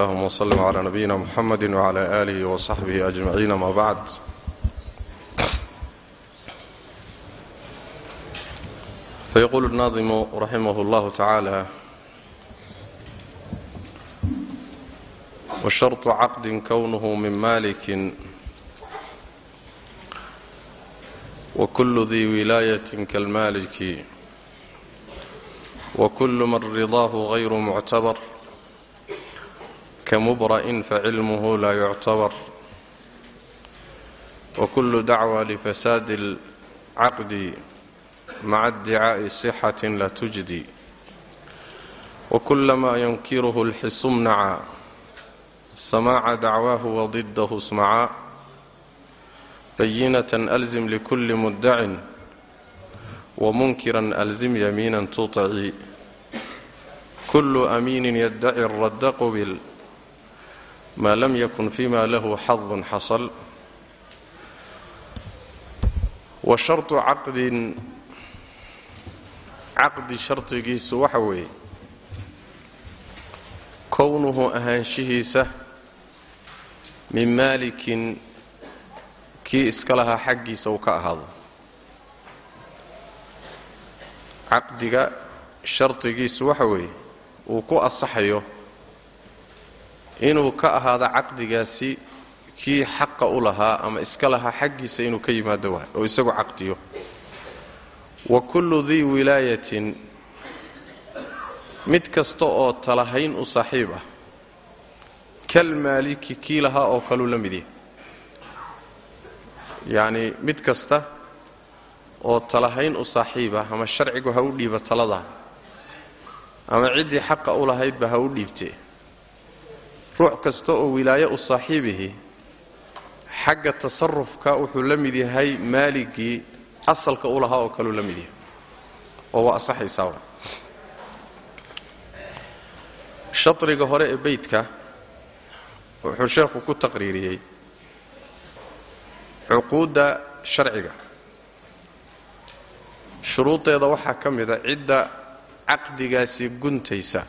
اللهم وسلم على نبينا محمد وعلى آله وصحبه أجمعين ما بعد فيقول الناظم رحمه الله تعالى وشرط عقد كونه من مالك وكل ذي ولاية كالمالك وكل من رضاه غير معتبر كمبرأ فعلمه لا يعتبر وكل دعوى لفساد العقد مع ادعاء صحة لا تجدي وكلما ينكره الحس امنعا سماع دعواه وضده اسمعا بينة ألزم لكل مدع ومنكرا ألزم يمينا تطعي كل أمين يدعي الرد قبل maa lam yakun fima lahu xadun xasal wa shartu caqdin caqdi shardigiisu waxa weeye kownuhu ahaanshihiisa min maalikin kii iska lahaa xaggiisa uu ka ahaado. caqdiga shardigiisu waxa weeye uu ku asaxayo inuu ka ahaado caqdigaasi kii xaqa u lahaa ama iska lahaa xaggiisa inuu ka yimaado waay oo isagu caqdiyo. Wa kullu dii wilaayatin mid kasta oo talahayn u saaxiib ah kal maaliki kii lahaa oo kaluu la mid yahay. Yacnii mid kasta oo talahayn u saaxiib ah ama sharcigu ha u dhiiba taladaa ama ciddii xaqa u lahaydba ha u dhiibtee ruux kasta oo wilaayo u saaxiibihi xagga tasarufka wuxuu la mid yahay maaligii asalka u lahaa oo kaluu la mid yahay. Oo waa asaxaysaa wa shadriga hore ee beydka wuxuu sheekhu ku taqriiriyey cuquudda sharciga. Shuruudeeda waxaa ka mida cidda caqdigaasi guntaysa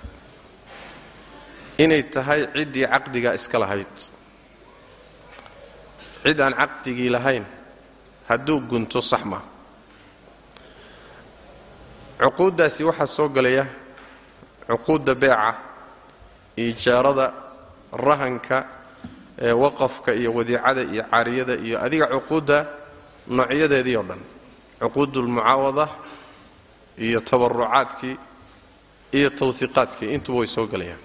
inay tahay ciddii caqdigaa iska lahayd. Cid aan caqdigii lahayn hadduu gunto sax maa cuquuddaasi waxaa soo gelaya cuquudda beeca ijaarada rahanka ee waqafka iyo wadiicada iyo caariyada iyo adiga cuquudda noocyadeedii oo dhan. Cuquudulmucaawada iyo tabarucaadkii iyo tawhiiqaadkii intuba way soo gelayaan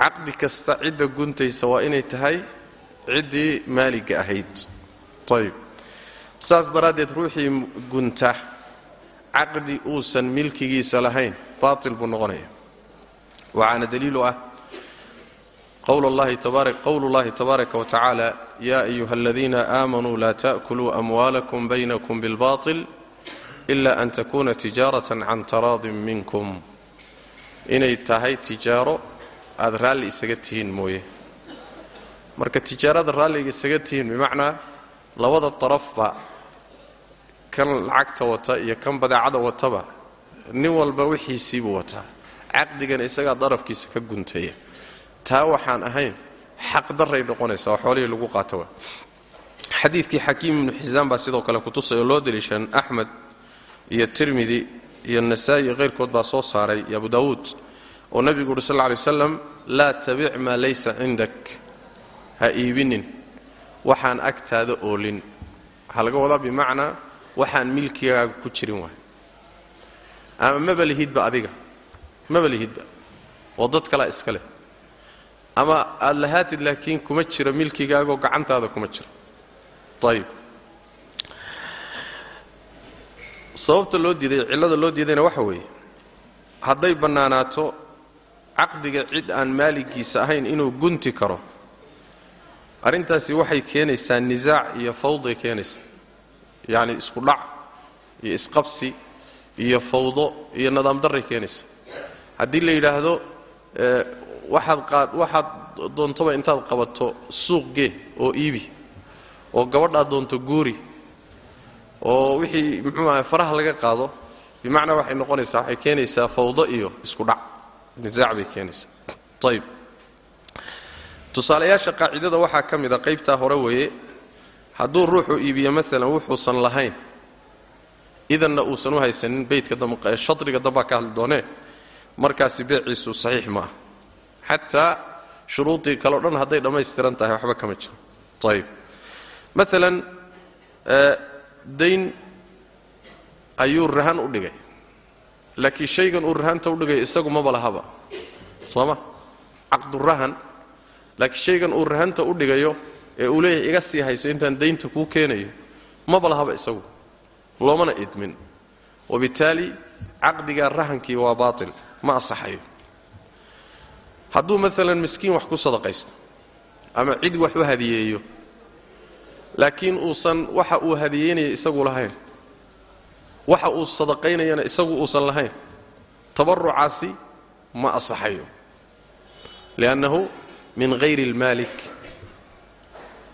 caqdi kasta cidda guntaysa waa inay tahay ciddii maaliga ahayd. Ayb saas daraaddeed ruuxii gunta caqdi uusan milkigiisa lahayn baatil buu noqonaya. Waxaana daliilu ah qowlu llahi tabaaraka wa tacaala yaa ayuha aladiina aamanuu laa ta'kuluu amwaalakum baynakum bilbaطil ila an takuna tijaaratan can taraadin minkum. Inay tahay tijaaro aada raalli isaga tihiin mooye. Marka tijaarada raalliga isaga tihiin bimacnaa labada darafba kan lacagta wata iyo kan badeecada wataba nin walba wixiisiibuu wataa. Caqdigana isagaa darafkiisa ka guntaya taa waxaan ahayn xaqdaray noqonaysa oo xoolihii lagu qaato wa. Xadiidkii xakiim ibnu xisaan baa sidoo kale kutusay oo loo deliishan axmed iyo tirmidi iyo nasaa'i iyo kayrkood baa soo saaray iyo abu daawuud oo nebigu uhi sal lla alay waslam laa tabic maa laysa cindak. Ha iibinin. Waxaan agtaada oolin. Waxaa laga wadaa bimacnaa waxaan milkigaaga ku jirin waay. Ama maba lihidba adiga. Maba lihidba oo dad kalea iska leh. Ama aada lahaatid laakiin kuma jiro milkigaagoo gacantaada kuma jiro. Ayib sababta loo diiday cillada loo diidayna waxa weeye hadday bannaanaato caqdiga cid aan maaligiisa ahayn inuu gunti karo. Arrintaasi waxay keenaysaa nisaac iyo fawday keenaysaa yacni isku dhac iyo isqabsi iyo fawdo iyo nidaam darray keenaysaa haddii la yidhaahdo waxaad qaad waxaad doontaba intaad qabato suuq gee oo iibi oo gabadhaad doonto guuri oo wixii muxuu ahay faraha laga qaado bimacnaa waxay noqonaysaa waxay keenaysaa fawdo iyo isku dhac nisaac bay keenaysaa. Ayib tusaalayaasha qaacidada waxaa ka mid a qaybtaa hore weeye hadduu ruuxu iibiyo maalan wuxuusan lahayn idanna uusan u haysanin beydka shadriga dambaa ka hadli doonee markaasi beeciisu saxiix ma ah xataa shuruudii kaleo dhan hadday dhammaystiran tahay waxba kama jiro. Ayib maalan dayn ayuu rahan u dhigay laakiin shaygan uu rahanta u dhigay isagu maba lahaba soo ma caqdurahan laakiin shaygan uu rahanta u dhigayo ee uu leeyahay iga sii hayso intaan daynta kuu keenayo maba lahaba isagu. Loomana idmin. Wabittaali caqdigaa rahankii waa baatil. Ma asaxayo hadduu maalan miskiin wax ku sadaqaysto ama cid wax u hadiyeeyo laakiin uusan waxa uu hadiyeynaya isagu lahayn waxa uu sadaqaynayana isagu uusan lahayn. Tabarucaasi ma asaxayo liannahu min hayri اlmaalik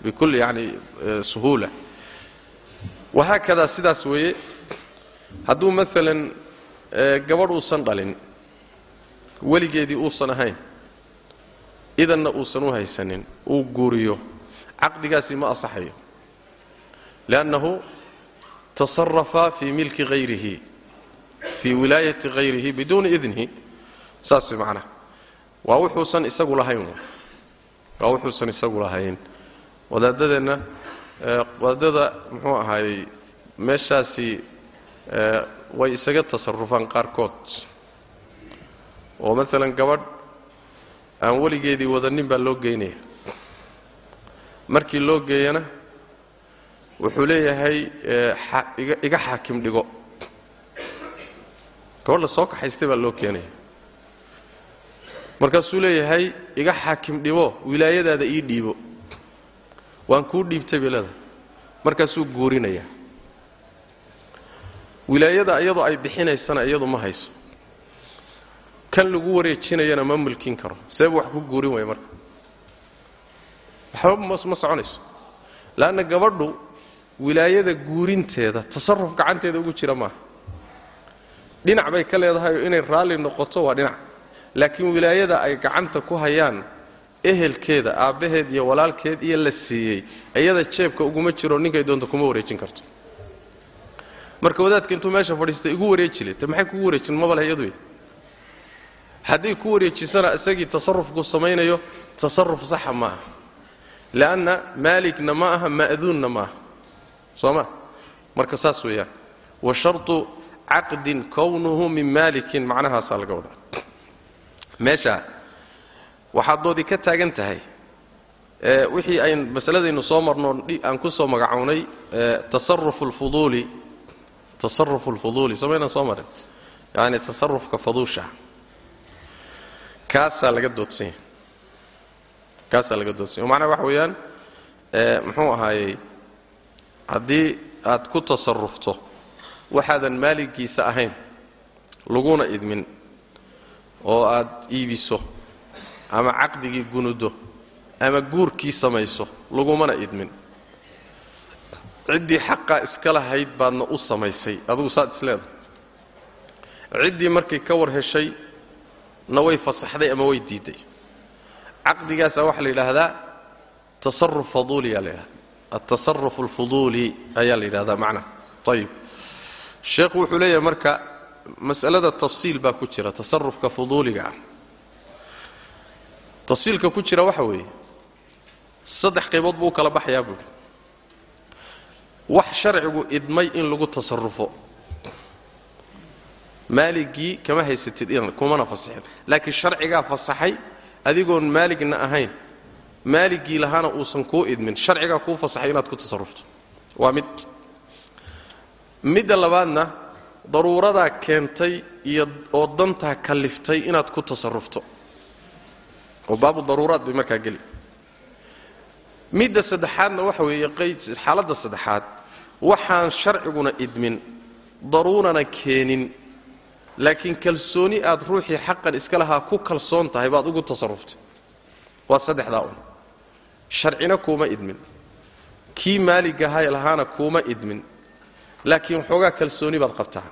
bikulli yani suhuula. Wahaakadaa sidaas weeye hadduu maalan gabadh uusan dhalin weligeedii uusan ahayn idanna uusan u haysanin uu guuriyo caqdigaasi ma asaxayo liannahu tasarafa fii milki hayrihi fii wilaayati hayrihi biduuni idnihi. Saas macnaha waa wuxuusan isagu lahayn waa wuxuusan isagu lahayn. Wadaadadeenna wadaadada muxuu ahaayey meeshaasi way isaga tasarufaan qaarkood. Oo maalan gabadh aan weligeedii wadanin baa loo geynaya markii loo geeyana wuxuu leeyahay iga xaakim dhigo. Gabadh la soo kaxaystay baa loo keenaya markaasuu leeyahay iga xaakim dhibo wilaayadaada ii dhiibo. Waan kuu dhiibtay bay leedahay. Markaasuu guurinaya wilaayada iyadoo ay bixinaysana iyadu ma hayso. Kan lagu wareejinayana ma mulkin karo. Seebu wax ku guurin waya marka. Waxba ma soconayso. Leanna gabadhu wilaayada guurinteeda tasaruf gacanteeda ugu jira maaha. Dhinac bay ka leedahayoo inay raalli noqoto waa dhinac. Laakiin wilaayada ay gacanta ku hayaan ehelkeeda aabbaheed iyo walaalkeed iyo la siiyey iyada jeebka uguma jiro ninkay doonta kuma wareejin karto. Marka wadaadka intuu meesha fadhiistay igu wareeji le te maxay kugu wareejin? Maba leh iyadu hadday ku wareejisana isagii tasarufku samaynayo tasaruf saxa ma aha li'anna maaligna ma aha ma'duunna ma aha soo ma marka saas weeyaan. Wa shartu caqdin kownuhu min maalikin macnahaasaa laga wadaa. Meesha waxaad doodii ka taagan tahay wixii ayn masaladaynu soo marno aan ku soo magacownay tasarufu alfuduuli tasarufu alfuduuli somaynaan soo marin. Yacani tasarufka faduusha kaasaa laga doodsan yahay. Kaasaa laga doodsan yahy macnaha waxa weeyaan muxuu ahaayey haddii aad ku tasarufto waxaadan maaligiisa ahayn laguna idmin oo aad iibiso ama caqdigii gunudo ama guurkii samayso lagumana idmin. Ciddii xaqaa iska lahayd baadna u samaysay. Adugu saad isleedahay ciddii markay ka war heshay na way fasaxday ama way diidday caqdigaasaa waxaa la yidhaahdaa tasaruf faduuliyaa la yidhahda altasaruf alfuduuli ayaa la yidhahdaa macnaha ayib sheekhu wuxuu leeyahay marka mas'alada tafsiil baa ku jira tasarufka fuduuliga ah tafsiilka ku jira waxa weeye saddex qaybood buu u kala baxayaa buuhi wax sharcigu idmay in lagu tasarufo maaligii kama haysatid kumana fasixin laakiin sharcigaa fasaxay adigoon maaligna ahayn maaligii lahaana uusan kuu idmin sharcigaa kuu fasaxay inaad ku tasarufto. Waa mid. Midda labaadna daruuradaa keentay iyo oo dantaa kalliftay inaad ku tasarufto. Oo baabu daruuraad bay markaa geli. Midda saddexaadna waxa weeye xaaladda saddexaad waxaan sharciguna idmin daruurana keenin. Laakiin kalsooni aad ruuxii xaqan iska lahaa ku kalsoon tahay baad ugu tasaruftay waa saddexdaa un sharcina kuuma idmin. Kii maaligahay lahaana kuuma idmin. Laakiin waxoogaa kalsooni baad qabtaa.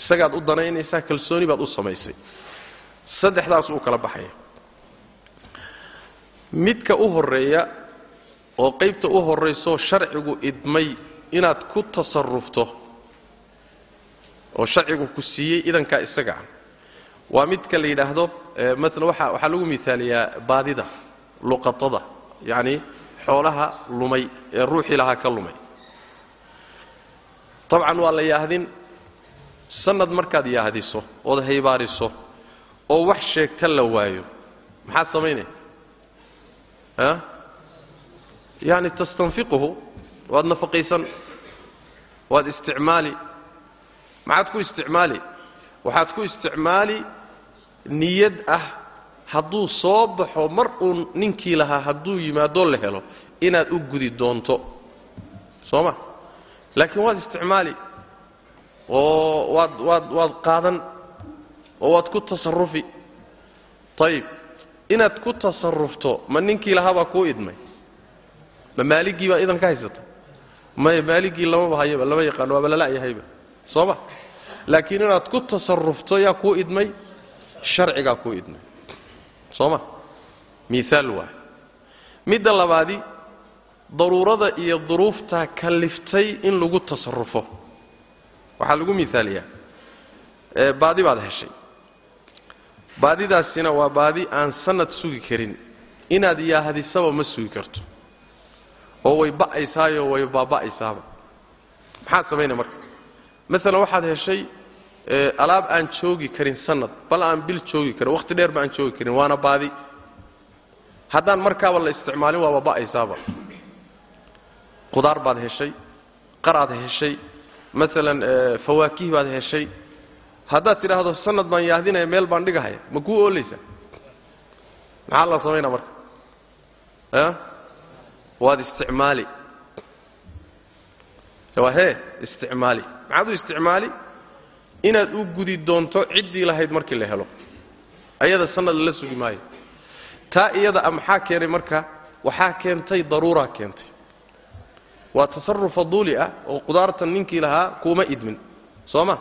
Isagaad u danaynaysaa kalsooni baad u samaysay. Saddexdaas uu kala baxaya. Midka u horreeya oo qaybta u horraysoo sharcigu idmay inaad ku tasarufto oo sharcigu ku siiyey idankaa isaga ah waa midka la yidhaahdo maala waxa waxaa lagu miaaliyaa baadida luqatada yacni xoolaha lumay ee ruuxii lahaa ka lumay. Dabcan waa la yaahdin sanad markaad yaahdiso ood haybaariso oo wax sheegta la waayo maxaad samaynaya a yacni tastanfiquhu waad nafaqaysan waad isticmaali maxaad ku isticmaali? Waxaad ku isticmaali niyad ah hadduu soo baxo mar uun ninkii lahaa hadduu yimaadoo la helo inaad u gudi doonto. Soo ma? Laakiin waad isticmaali. Oo waad waad waad qaadan. Oo waad ku tasarufi ayib inaad ku tasarufto ma ninkii lahaabaa kuu idmay? Ma maaligii baa idan ka haysata? Maya maaligii lamaba hayaba lama yaqaano waaba lala'yahayba soo ma? Laakiin inaad ku tasarufto yaa kuu idmay sharcigaa kuu idmay soo ma miaal waay midda labaadi daruurada iyo duruuftaa kalliftay in lagu tasarufo waxaa lagu miaaliyaa baadi baad heshay. Baadidaasina waa baadi aan sanad sugi karin. Inaad yaahdisaba ma sugi karto. Oo way ba'aysaayo way baaba'aysaaba. Maxaad samaynaya marka? Maalan waxaad heshay alaab aan joogi karin sanad bal aan bil joogi karin wakhti dheerba aan joogi karin waana baadi. Haddaan markaaba la isticmaalin waaba ba'aysaaba. Qudaar baad heshay qaraad heshay maalan fawaakih baad heshay. Haddaad tidhaahdo sanad baan yaahdinaya meel baan dhigahaya ma kuu oolaysaa maxaa la samaynaa marka? A waad isticmaali. Waa hee isticmaali. Maxaad u isticmaali inaad u gudi doonto ciddii lahayd markii la helo. Ayada sanad lala sugi maayo. Taa iyada maxaa keenay marka? Waxaa keentay daruuraa keentay. Waa tasaruf faduuli ah oo qudaartan ninkii lahaa kuuma idmin. Soo ma?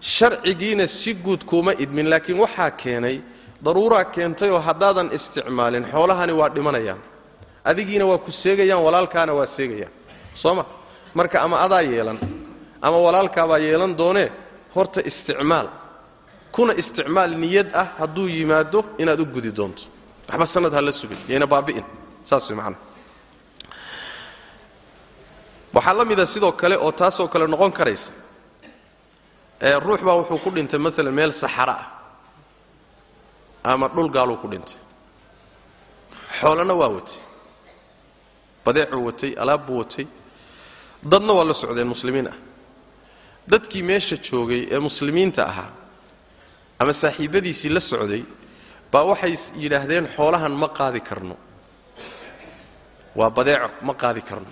Sharcigiina si guud kuuma idmin laakiin waxaa keenay daruuraa keentay oo haddaadan isticmaalin xoolahani waa dhimanayaan. Adigiina waa ku seegayaan walaalkaana waa seegayaan. Soo ma? Marka ama adaa yeelan ama walaalkaabaa yeelan doonee horta isticmaal. Kuna isticmaal niyad ah hadduu yimaado inaad u gudi doonto. Waxba sanad ha la sugin yayna baabi'in. Saas way macnaha waxaa la mida sidoo kale oo taasoo kale noqon karaysa ee ruux baa wuxuu ku dhintay maalan meel saxara ah ama dhul gaaluu ku dhintay. Xoolana waa watay. Badeecuu watay alaab buu watay. Dadna waa la socdeen muslimiin ah dadkii meesha joogay ee muslimiinta ahaa ama saaxiibbadiisii la socday baa waxay yidhaahdeen xoolahan ma qaadi karno. Waa badeeco ma qaadi karno.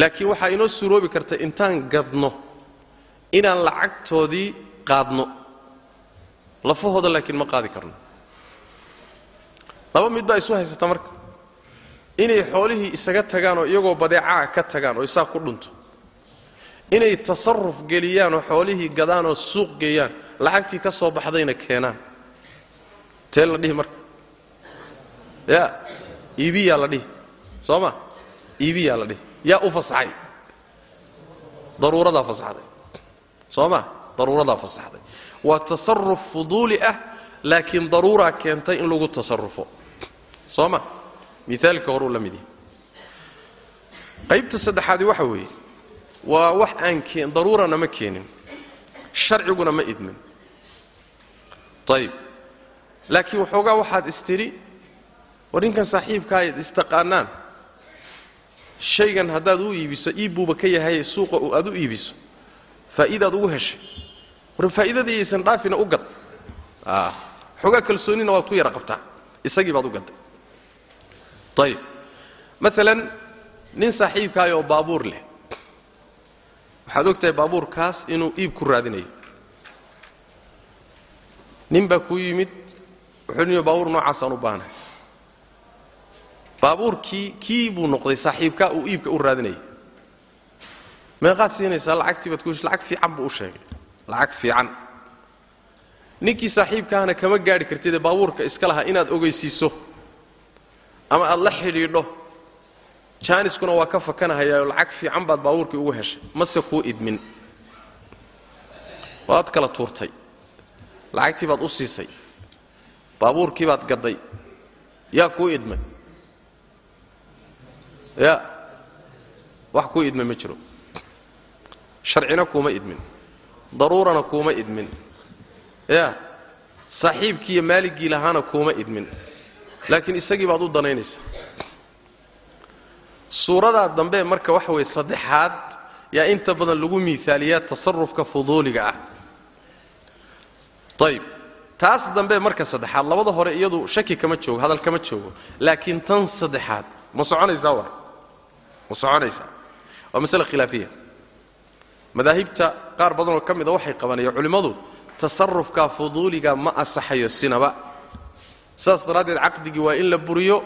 Laakiin waxaa inoo suuroobi karta intaan gadno inaan lacagtoodii qaadno lafahooda laakiin ma qaadi karno. Laba mid baa isu haysata marka. Inay xoolihii isaga tagaan oo iyagoo badeecaa ka tagaan oo isaa ku dhunto inay tasaruf geliyaan oo xoolihii gadaan oo suuq geeyaan lacagtii ka soo baxdayna keenaan. Tee la dhihi marka? Ya iibiyaa la dhihi. Soo ma? Iibiyaa la dhihi. Yaa u fasaxay. Daruuradaa fasaxday. Soo ma? Daruuradaa fasaxday. Waa tasaruf fuduuli ah laakiin daruuraa keentay in lagu tasarufo soo ma? Miaalka horuu la mid yahay. Qaybta saddexaadi waxa weeye waa wax aan daruurana ma keenin. Sharciguna ma idmin. Ayib laakiin waxoogaa waxaad istidhi war ninkan saaxiibkaa ayd istaqaanaan. Shaygan haddaad u iibiso iibbuuba ka yahay suuqa aad u iibiso. Faa'iidaad ugu heshay war faa'iidadii aysan dhaafina u gad. Xoogaa kalsoonina waad ku yara qabtaa. Isagii baad u gadday ayib maalan nin saaxiibkaayoo baabuur leh waxaad og tahay baabuurkaas inuu iib ku raadinayo nin baa kuu yimid wuxuu baabuur noocaasaan u baahnahay. Baabuurkii kii buu noqday saaxiibkaa uu iibka u raadinayay. Meeqaad siinaysaa lacagtii baad ku lacag fiican buu u sheegay. Lacag fiican. Ninkii saaxiibkaahana kama gaadhi kartidee baabuurka iska lahaa inaad ogeysiiso ama aad la xidhiidho jaaniskuna waa ka fakanahayaaoo lacag fiican baad baabuurkii ugu heshay. Mase kuu idmin. Waad kala tuurtay. Lacagtii baad u siisay. Baabuurkii baad gadday yaa kuu idmay ya wax kuu idmay ma jiro. Sharcina kuuma idmin. Daruurana kuuma idmin. Ya saaxiibkii iyo maaligii lahaana kuuma idmin. Laakiin isagii baad u danaynaysaa suuradaa dambe marka waxa weeye saddexaad yaa inta badan lagu miaaliyaa tasarufka fuduuliga ah. Ayib taas dambe marka saddexaad labada hore iyadu shaki kama joogo hadal kama joogo laakiin tan saddexaad ma soconaysaa war ma soconaysaa? Waa masale khilaafiya. Madaahibta qaar badanoo ka mida waxay qabanaya culimmadu tasarufka fuduuliga ma asaxayo sinaba. Saas daraaddeed caqdigii waa in la buriyo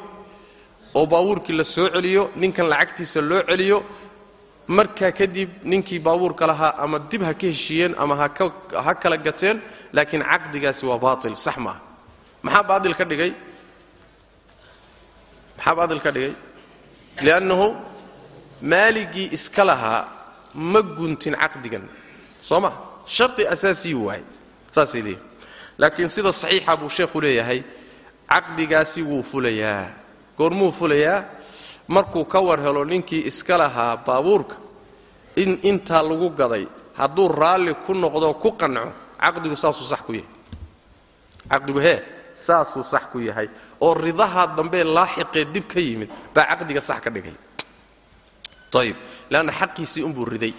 oo baabuurkii la soo celiyo ninkan lacagtiisa loo celiyo markaa kadib ninkii baabuurka lahaa ama dib ha ka heshiiyeen ama ha kala gateen laakiin caqdigaasi waa baail sax maaha. Maxaa baail ka dhigay? Maxaa baail ka dhigay? Liannahu maaligii iska lahaa ma guntin caqdigan. Soo ma? Shardi asaasiyi waay. Saasay leeyihiin laakiin sida saxiixa buu sheekhu leeyahay caqdigaasi wuu fulayaa goormuu fulayaa? Markuu ka war helo ninkii iska lahaa baabuurka in intaa lagu gaday hadduu raalli ku noqdo ku qanco caqdigu saasuu sax ku yahay. Caqdigu hee saasuu sax ku yahay. Oo ridaha dambee laaxiqee dib ka yimid baa caqdiga sax ka dhigay. Ayib leanna xaqiisii unbuu riday.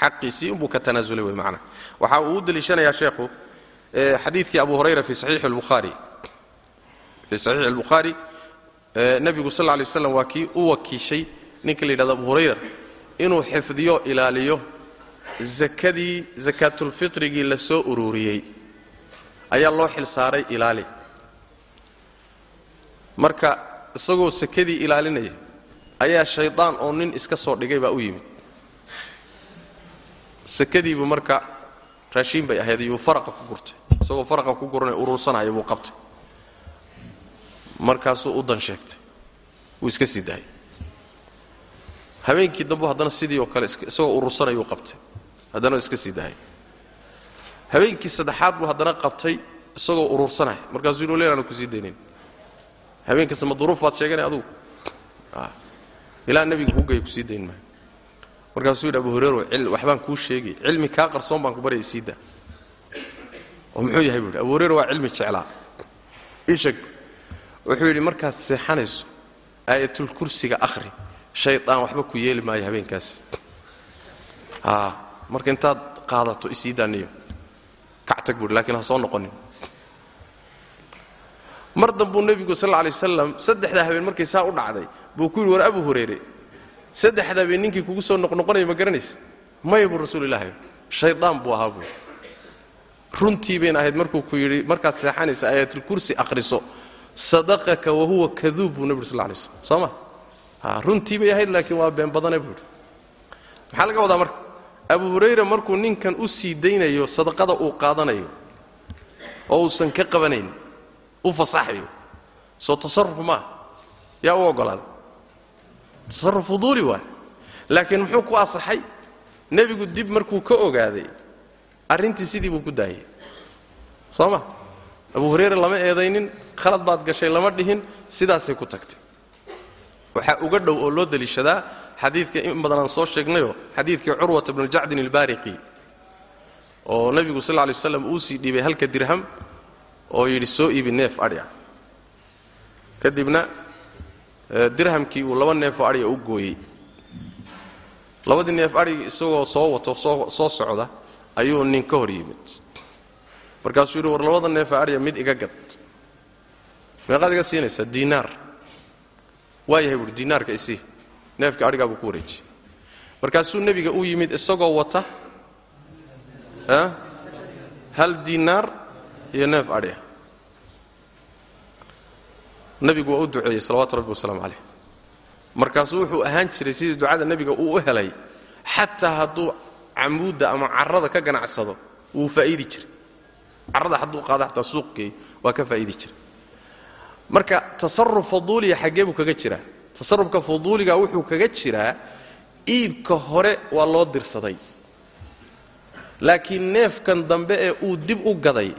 Xaqiisii unbuu ka tanaasulay wey macnaha waxa uu u deliishanayaa sheekhu xadiidkii abu hurayra fii saxiixi albukhaari nebigu sal lay waslam waa kii u wakiishay ninka la yidhahdo abu hurayra inuu xifdiyo ilaaliyo sakadii sakaatulfitrigii la soo ururiyey. Ayaa loo xil saaray ilaali. Marka isagoo sakadii ilaalinaya ayaa shaydaan oo nin iska soo dhigay baa u yimid. Sakadiibu marka raashiin bay ahayd iyuu faraqa ku gurtay. Isagoo faraqa ku guranay urursanaya buu qabtay markaasuu u dan sheegtay. Wuu iska sii daayay. Habeenkii dambu haddana sidii oo kale isagoo urursanayuu qabtay. Haddana iska sii daayay. Habeenkii saddexaad buu haddana qabtay isagoo urursanaya. Markaasuu yidhi leen aanu ku sii daynayn habeenkasta ma duruuf baad sheeganay adugu? Ilaa nebiga kugaya ku sii dayn maayo. Markaasuu yidhi abu hurero waxbaan kuu sheegay. Cilmi kaa qarsoon baan ku baryay sii daa. Oo muxuu yahay buu yidhi abu hurero waa cilmi jeclaa. Ii sheeg wuxuu yidhi markaad seexanayso aayatulkursiga akhri shaydaan waxba ku yeeli maayo habeenkaasi marka intaad qaadato isii daaniyo. Kactag buuhi lakiin ha soo noqonin. Mar dambuu nebigu sal lla lay wasalam saddexdaa habeen markay saa u dhacday buu ku yidhi war abu hurayre saddexda habeen ninkii kugu soo noqnoqonaya ma garanaysa maya buu rasuulilaahi shaydaan buu ahaa buu. Runtii bayna ahayd markuu ku yidhi markaad seexanaysa aayatulkursi akhriso sadaqaka wahuwa kaduub buu nebi sal lay slam soo ma? Runtii bay ahayd laakiin waa been badane buu yidhi. Maxaa laga wadaa marka abu hurayra markuu ninkan u sii daynayo sadaqada uu qaadanayo oo uusan ka qabanayn u fasaxayo. Soo tasarruf maaha yaa u oggolaaday tasarruf fuduuli waay. Laakiin muxuu ku asaxay nebigu dib markuu ka ogaaday arrintii sidii buu ku daayay. Soo ma abu hurayra lama eedaynin khalad baad gashay lama dhihin sidaasay ku tagtay. Waxaa uga dhow oo loo deliishadaa xadiidka in badan aan soo sheegnayoo xadiidkii curwata bnu jacdin albaariqi oo nebigu sal lay waslam uu sii dhiibay halka dirham oo yidhi soo iibi neef adhia kadibna dirhamkii uu laba neefoo adhiga u gooyey. Labadii neef adhigi isagoo soo wato soo socda ayuu nin ka hor yimid markaasuu yidhi war labada neefoo adhiga mid iga gad. Meeqaad iga siinaysaa diinaar waa yahay diinaarka isii neefka adhigaa buu ku wareejiyey markaasuu nebiga u yimid isagoo wata hal diinaar iyo neef adhiah nebigu waa u duceeyey salawaatu rabbi wasalaamu calayh. Markaasuu wuxuu ahaan jiray sidii ducada nebiga uu u helay xataa hadduu camuudda ama carrada ka ganacsado wuu faa'iidi jiray carrada hadduu qaado xataa suuq waa ka faa'idi jira. Marka tasaruf fuduuliya xaggee buu kaga jiraa. Tasarufka fuduuliga wuxuu kaga jiraa iibka hore waa loo dirsaday. Laakiin neefkan dambe ee uu dib u gaday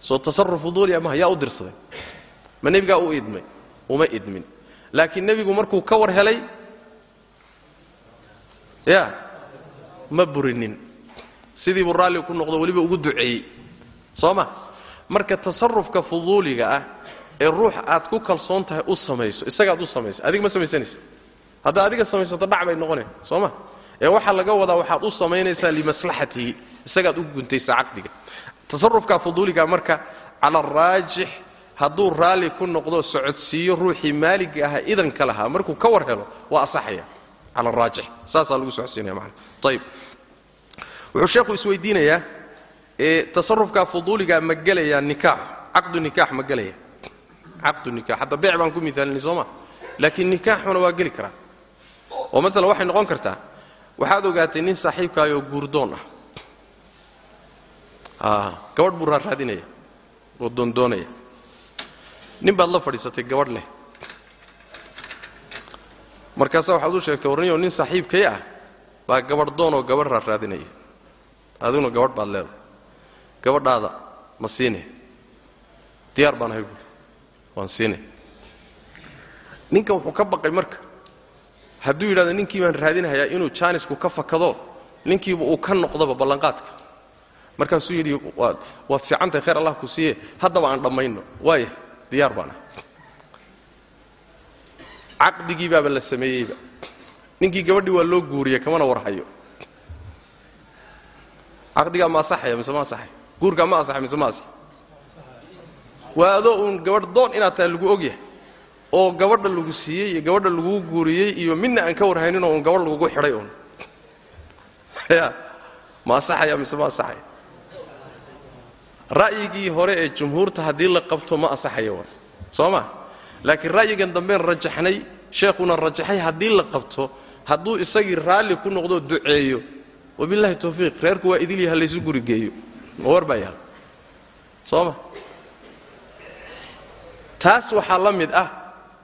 soo tasaruf fuduuliya maha yaa u dirsaday? Ma nebigaa u idmay uma idmin. Laakiin nebigu markuu ka war helay ya ma burinin. Sidii buu raalli ku noqdo weliba ugu duceeyey soo ma marka tasarufka fuduuliga ah ee ruux aad ku kalsoon tahay u samayso isagaad u samaysa adiga ma samaysanaysa haddaa adiga samaysato dhac bay noqonaya soo ma ee waxaa laga wadaa waxaad u samaynaysaa limaslaxatihi isagaad u guntaysaa caqdiga. Tasarufka fuduuliga marka cala araajix hadduu raalli ku noqdo socodsiiyo ruuxii maaligga ahaa idanka lahaa markuu ka war helo waa asaxaya. Cala araajix saasaa lagu socodsiinaya macana ayib wuxuu sheekhu isweydiinayaa ee tasarufka fuduuliga ma gelayaa nikaax. Caqdu nikaax ma gelaya caqdu nikaax. Hadda beec baan ku miaalinay sooma laakiin nikaaxuna waa geli karaa. Oo maalan waxay noqon kartaa waxaad ogaatay nin saaxiibkaayoo guurdoon ah. Gabadh buu raaraadinaya oo doondoonaya. Nin baad la fadhiisatay gabadh leh. Markaasaa waxaad u sheegtay warniyo nin saaxiibkay ah baa gabadh doonoo gabadh raarraadinaya adiguna gabadh baad leedahay gabadhaada ma siine diyaar baan ahay buuri waan siine ninkan wuxuu ka baqay marka. Hadduu yidhahdo ninkii baan raadinhayaa inuu jaanisku ka fakado ninkiiba uu ka noqdoba ballanqaadka. Markaasuu yidhi waad fiicantahay khayr allah ku siiye haddaba aan dhammayno. Waaya diyaar baan ahay. Caqdigii baaba la sameeyeyba. Ninkii gabadhii waa loo guuriyey kamana warhayo. Caqdigaa ma asaxaya mise ma asaxay guurkaa ma asaxay mise ma asaxay waa adoo uun gabadh doon inaad tahay lagu ogyahay oo gabadha lagu siiyey iyo gabadha laguu guuriyey iyo midna aan ka warhayninoo uun gabadh lagugu xidhay uun. Ya ma asaxaya mise ma asaxaya ra'yigii hore ee jumhuurta haddii la qabto ma asaxaya waa soo ma? Laakiin ra'yigan dambeen rajaxnay sheekhuna rajaxay haddii la qabto hadduu isagii raalli ku noqdoo duceeyo wabilaahi tawfiiq reerku waa idil yaha laysu gurigeeyo ma war baa yaal soo ma taas waxaa la mid ah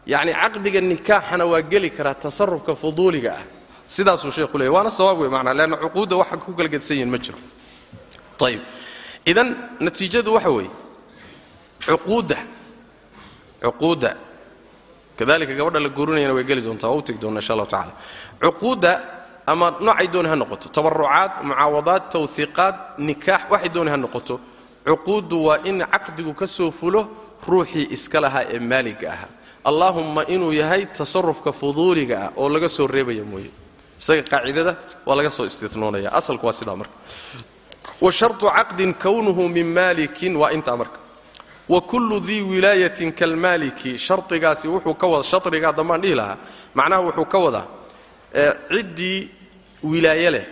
yacni caqdiga nikaaxana waa geli karaa tasarufka fuduuliga ah. Sidaasuu sheekhu leeyay waana sawaab wey macnaa leanna cuquudda waxa ku kala gedsan yihiin ma jiro. Ayib idan natiijadu waxa weeye cuquudda cuquudda. Kadalika gabadha la guurinayana way geli doontaa waa u tegi doona insha allahu tacala cuquudda ama noocay dooni ha noqoto tabarucaad mucaawadaad tawhiiqaad nikaax waxay dooni ha noqoto cuquuddu waa in caqdigu ka soo fulo ruuxii iska lahaa ee maaliga ahaa allaahumma inuu yahay tasarufka fuduuliga ah oo laga soo reebaya mooye isaga qaacidada waa laga soo istinoonaya asalku waa sidaa marka wa shartu caqdin kownuhu min maalikin waa intaa marka wa kullu dii wilaayatin kalmaaliki shardigaasi wuxuu ka wada sharigaa dambaan dhihi lahaa macnaha wuxuu ka wadaa ciddii wilaaye leh.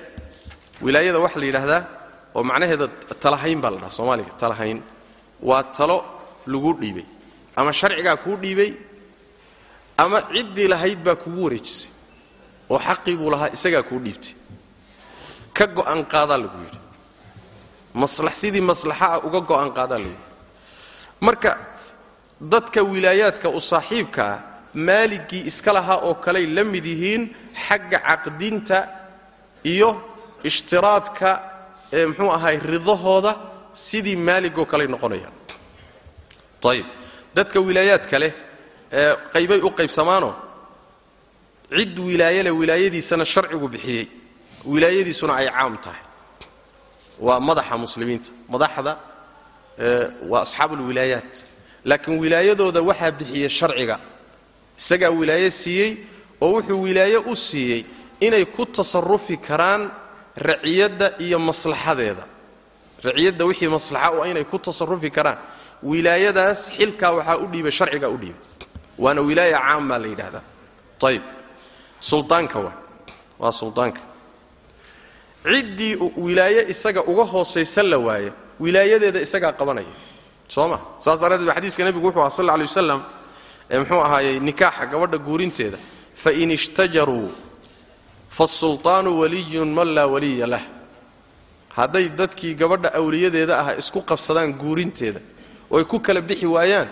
Wilaayada waxaa la yidhaahdaa oo macnaheeda talahayn baa la dhaha soomaaliga talahayn. Waa talo lagu dhiibay ama sharcigaa kuu dhiibay ama ciddii lahayd baa kugu wareejisay oo xaqii buu lahaa isagaa kuu dhiibtay. Ka go'an qaadaa lagu yidhi. Sidii maslaxaa uga go'an qaadaa lagu yidhi. Marka dadka wilaayaadka u saaxiibka ah maaligii iska lahaa oo kaley la mid yihiin xagga caqdinta iyo ishtiraadka ee muxuu ahaay ridahooda sidii maaligoo kaley noqonayaan. Ayib dadka wilaayaadka leh ee qaybay u qaybsamaanoo cid wilaaye leh wilaayadiisana sharcigu bixiyey. Wilaayadiisuna ay caam tahay. Waa madaxa muslimiinta. Madaxda waa asxaabuulwilaayaat laakiin wilaayadooda waxaa bixiyey sharciga. Isagaa wilaaye siiyey oo wuxuu wilaaye u siiyey inay ku tasarufi karaan raciyadda iyo maslaxadeeda. Raciyadda wixii maslaxa u inay ku tasarufi karaan. Wilaayadaas xilkaa waxaa u dhiibay sharcigaa u dhiibay. Waana wilaaya caam baa la yidhaahdaa. Ayib suldaanka waa. Waa suldaanka ciddii wilaaye isaga uga hoosaysan la waayo wilaayadeeda isagaa qabanaya. Soo ma? Saas daraaddeed ba xadiiska nebigu wuxuu aha sal lla alay wasalam ee muxuu ahaayey nikaaxa gabadha guurinteeda. Fain ishtajaruu faasulطaanu waliyun man laa waliya lah hadday dadkii gabadha awliyadeeda aha isku qabsadaan guurinteeda oo ay ku kala bixi waayaan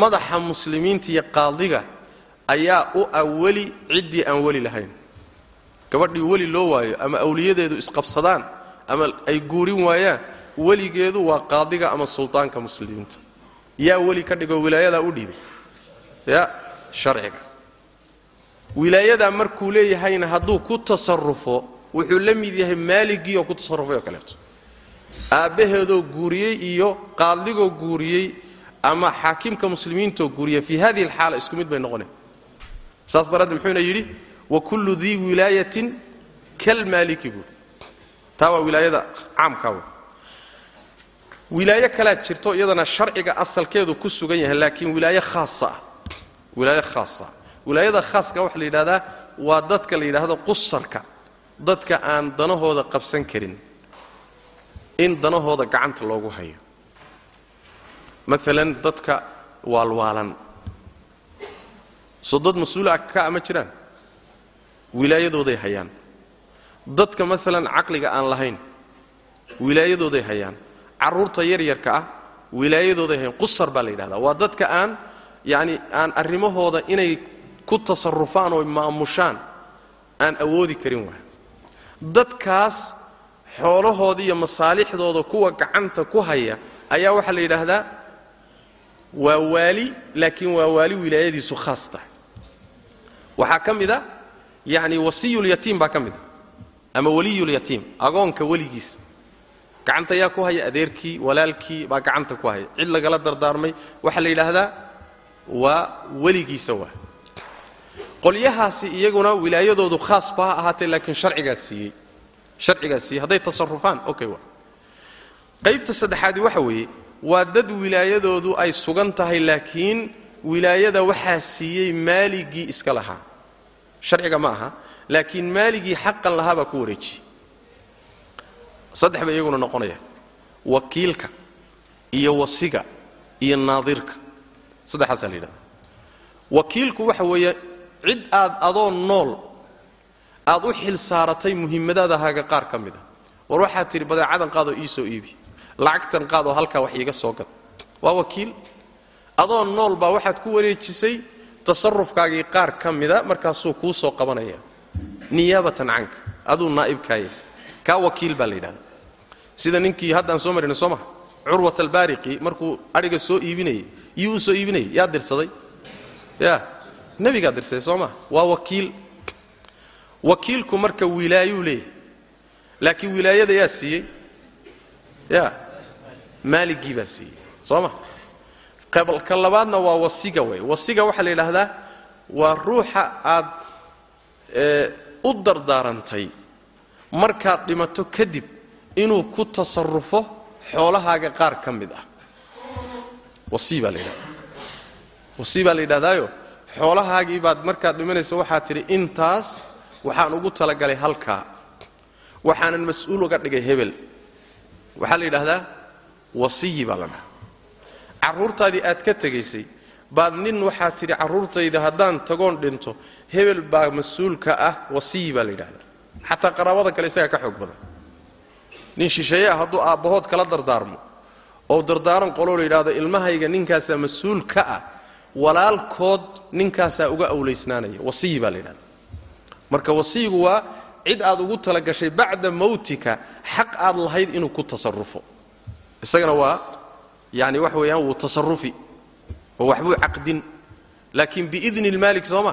madaxa muslimiinta iyo qaadiga ayaa u awali ciddii aan weli lahayn gabadhii weli loo waayo ama awliyadeedu isqabsadaan ama ay guurin waayaan weligeedu waa qaadiga ama sultaanka muslimiinta yaa weli ka dhigoo wilaayadaa u dhiibay ya sharciga wilaayadaa markuu leeyahayna hadduu ku tasarufo wuxuu la mid yahay maaligii oo ku tasarufay oo kaleeto aabbaheedoo guuriyey iyo qaadligoo guuriyey ama xaakimka muslimiintoo guuriya fii hadihi alxaala isku mid bay noqoneen. Saas daraaddeed muxuuna yidhi wa kullu dii wilaayatin kalmaaliki buuri taa waa wilaayada caamkaa wey wilaayo kalaa jirto iyadana sharciga asalkeedu ku sugan yahay laakiin wilaayo khaasa ah. Wilaayo khaasa ah wilaayada khaaska waxaa la yidhahdaa waa dadka la yidhaahdo qusarka dadka aan danahooda qabsan karin in danahooda gacanta loogu hayo. Maalan dadka waalwaalan. Soo dad mas'uul ah ka ama jiraan? Wilaayadooday hayaan. Dadka maalan caqliga aan lahayn wilaayadooday hayaan. Carruurta yaryarka ah wilaayadooday hayaan. Qusar baa la yidhahdaa. Waa dadka aan yacni aan arrimahooda inay ku tasarufaan oo maamushaan aan awoodi karin waay. Dadkaas xoolahooda iyo masaalixdooda kuwa gacanta ku haya ayaa waxaa la yidhaahdaa waa waali laakiin waa waali wilaayadiisu khaas tahay. Waxaa ka mid a yacni wasiyulyatiim baa ka mid a ama weliyulyatiim agoonka weligiisa gacanta yaa ku haya adeerkii walaalkii baa gacanta ku haya. Cid lagala dardaarmay waxaa la yidhaahdaa waa weligiisa waa qolyahaasi iyaguna wilaayadoodu khaas ba ha ahaatee laakiin sharcigaas siiyey sharcigaas siiyey hadday tasarufaan okay qaybta saddexaadi waxa weeye waa dad wilaayadoodu ay sugan tahay laakiin wilaayada waxaa siiyey maaligii iska lahaa. Sharciga ma aha laakiin maaligii xaqan lahaa baa ku wareejiyey saddex bay iyaguna noqonayaan wakiilka iyo wasiga iyo naadirka saddexaasaa la yidhahda wakiilku waxa weeye cid aad adoo nool aad u xil saaratay muhimmadaadahaaga qaar ka mid a. War waxaad tidhi badeecadan qaadoo ii soo iibi lacagtan qaadoo halkaa wax iiga soo gad. Waa wakiil. Adoo nool baa waxaad ku wareejisay tasarufkaagii qaar ka mida markaasuu kuu soo qabanaya niyaabatan canka aduu naa'ibkaaya kaa wakiil baa la yidhahda sida ninkii haddaan soo marina soo maha curwat albaariqi markuu adhiga soo iibinayay yuu u soo iibinayay yaa dirsaday? Ya nebigaa dirsaday soo maha waa wakiil. Wakiilku marka wilaayuu leeyahay. Laakiin wilaayada yaa siiyey? Ya. Maaligii baa siiyey. Soo ma? Ka labaadna waa wasiga wey wasiga waxaa la yidhaahdaa waa ruuxa aad u dardaarantay. Markaad dhimato kadib inuu ku tasarufo xoolahaaga qaar ka mid ah. Wasi baa la yidhahdaa wasi baa la yidhahdaayo xoolahaagii baad markaad dhimanaysa waxaad tidhi intaas waxaan ugu talagalay halkaa waxaanan mas'uul uga dhigay hebel. Waxaa la yidhaahdaa wasiyi baa la dhaha carruurtaadii aad ka tegaysay baad nin waxaad tidhi carruurtayda haddaan tagoon dhinto hebel baa mas'uulka ah wasiyi baa la yidhahdaa xataa qaraabada kale isagaa ka xoog badan. Nin shisheeye ah hadduu aabbahood kala dardaarmo oo dardaaran qoloo la yidhahdo ilmahayga ninkaasaa mas'uul ka ah walaalkood ninkaasaa uga awlaysnaanaya wasiyi baa la yidhahda marka wasiyigu waa cid aad ugu talagashay bacda mawtika xaq aad lahayd inuu ku tasarufo isagana waa yani waxa weeyaan wuu tasarufi oo waxbuu caqdin. Laakiin biidni lmaalik soo ma?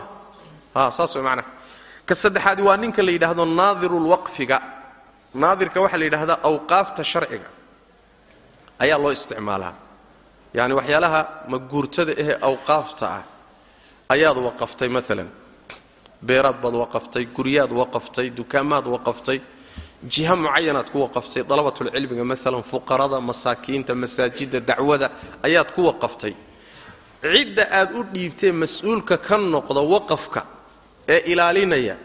Ha saas way macnaha ka saddexaadi waa ninka la yidhaahdo naadiru lwaqfiga naadirka waxaa la yidhahdaa awqaafta sharciga. Ayaa loo isticmaalaa yani waxyaalaha maguurtada ahee awqaafta ah ayaad waqaftay maalan beeraad baad waqaftay guryaad waqaftay dukaamaad waqaftay jiha mucayanaad ku waqaftay dalabatulcilmiga maalan fuqarada masaakiinta masaajidda dacwada ayaad ku waqaftay. Cidda aad u dhiibtee mas'uulka ka noqda waqafka ee ilaalinaya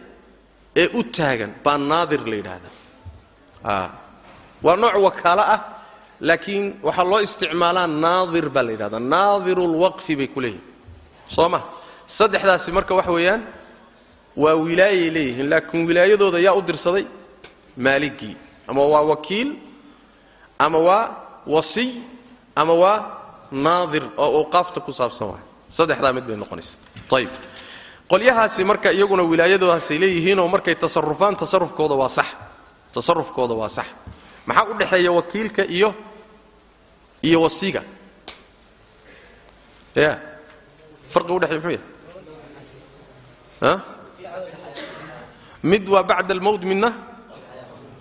ee u taagan baa naadir la yidhaahdaa. Waa nooc wakaalo ah laakiin waxaa loo isticmaalaa naadir baa la yidhahdaa. Naadiru lwaqfi bay ku leeyihiin soo ma saddexdaasi marka waxa weeyaan waa wilaayay leeyihiin laakiin wilaayadooda yaa u dirsaday maaligii. Ama waa wakiil ama waa wasiy ama waa naadir oo awqaafta ku saabsan waay. Saddexdaa mid bay noqonaysa ayib qolyahaasi marka iyaguna wilaayadoodaasay leeyihiinoo markay tasarufaan tasarufkooda waa sax. Tasarufkooda waa sax. Maxaa u dhexeeya wakiilka iyo iyo wasiga ya farqiga udhexeeya muxuu yahay? Ha mid waa bacda almowt midna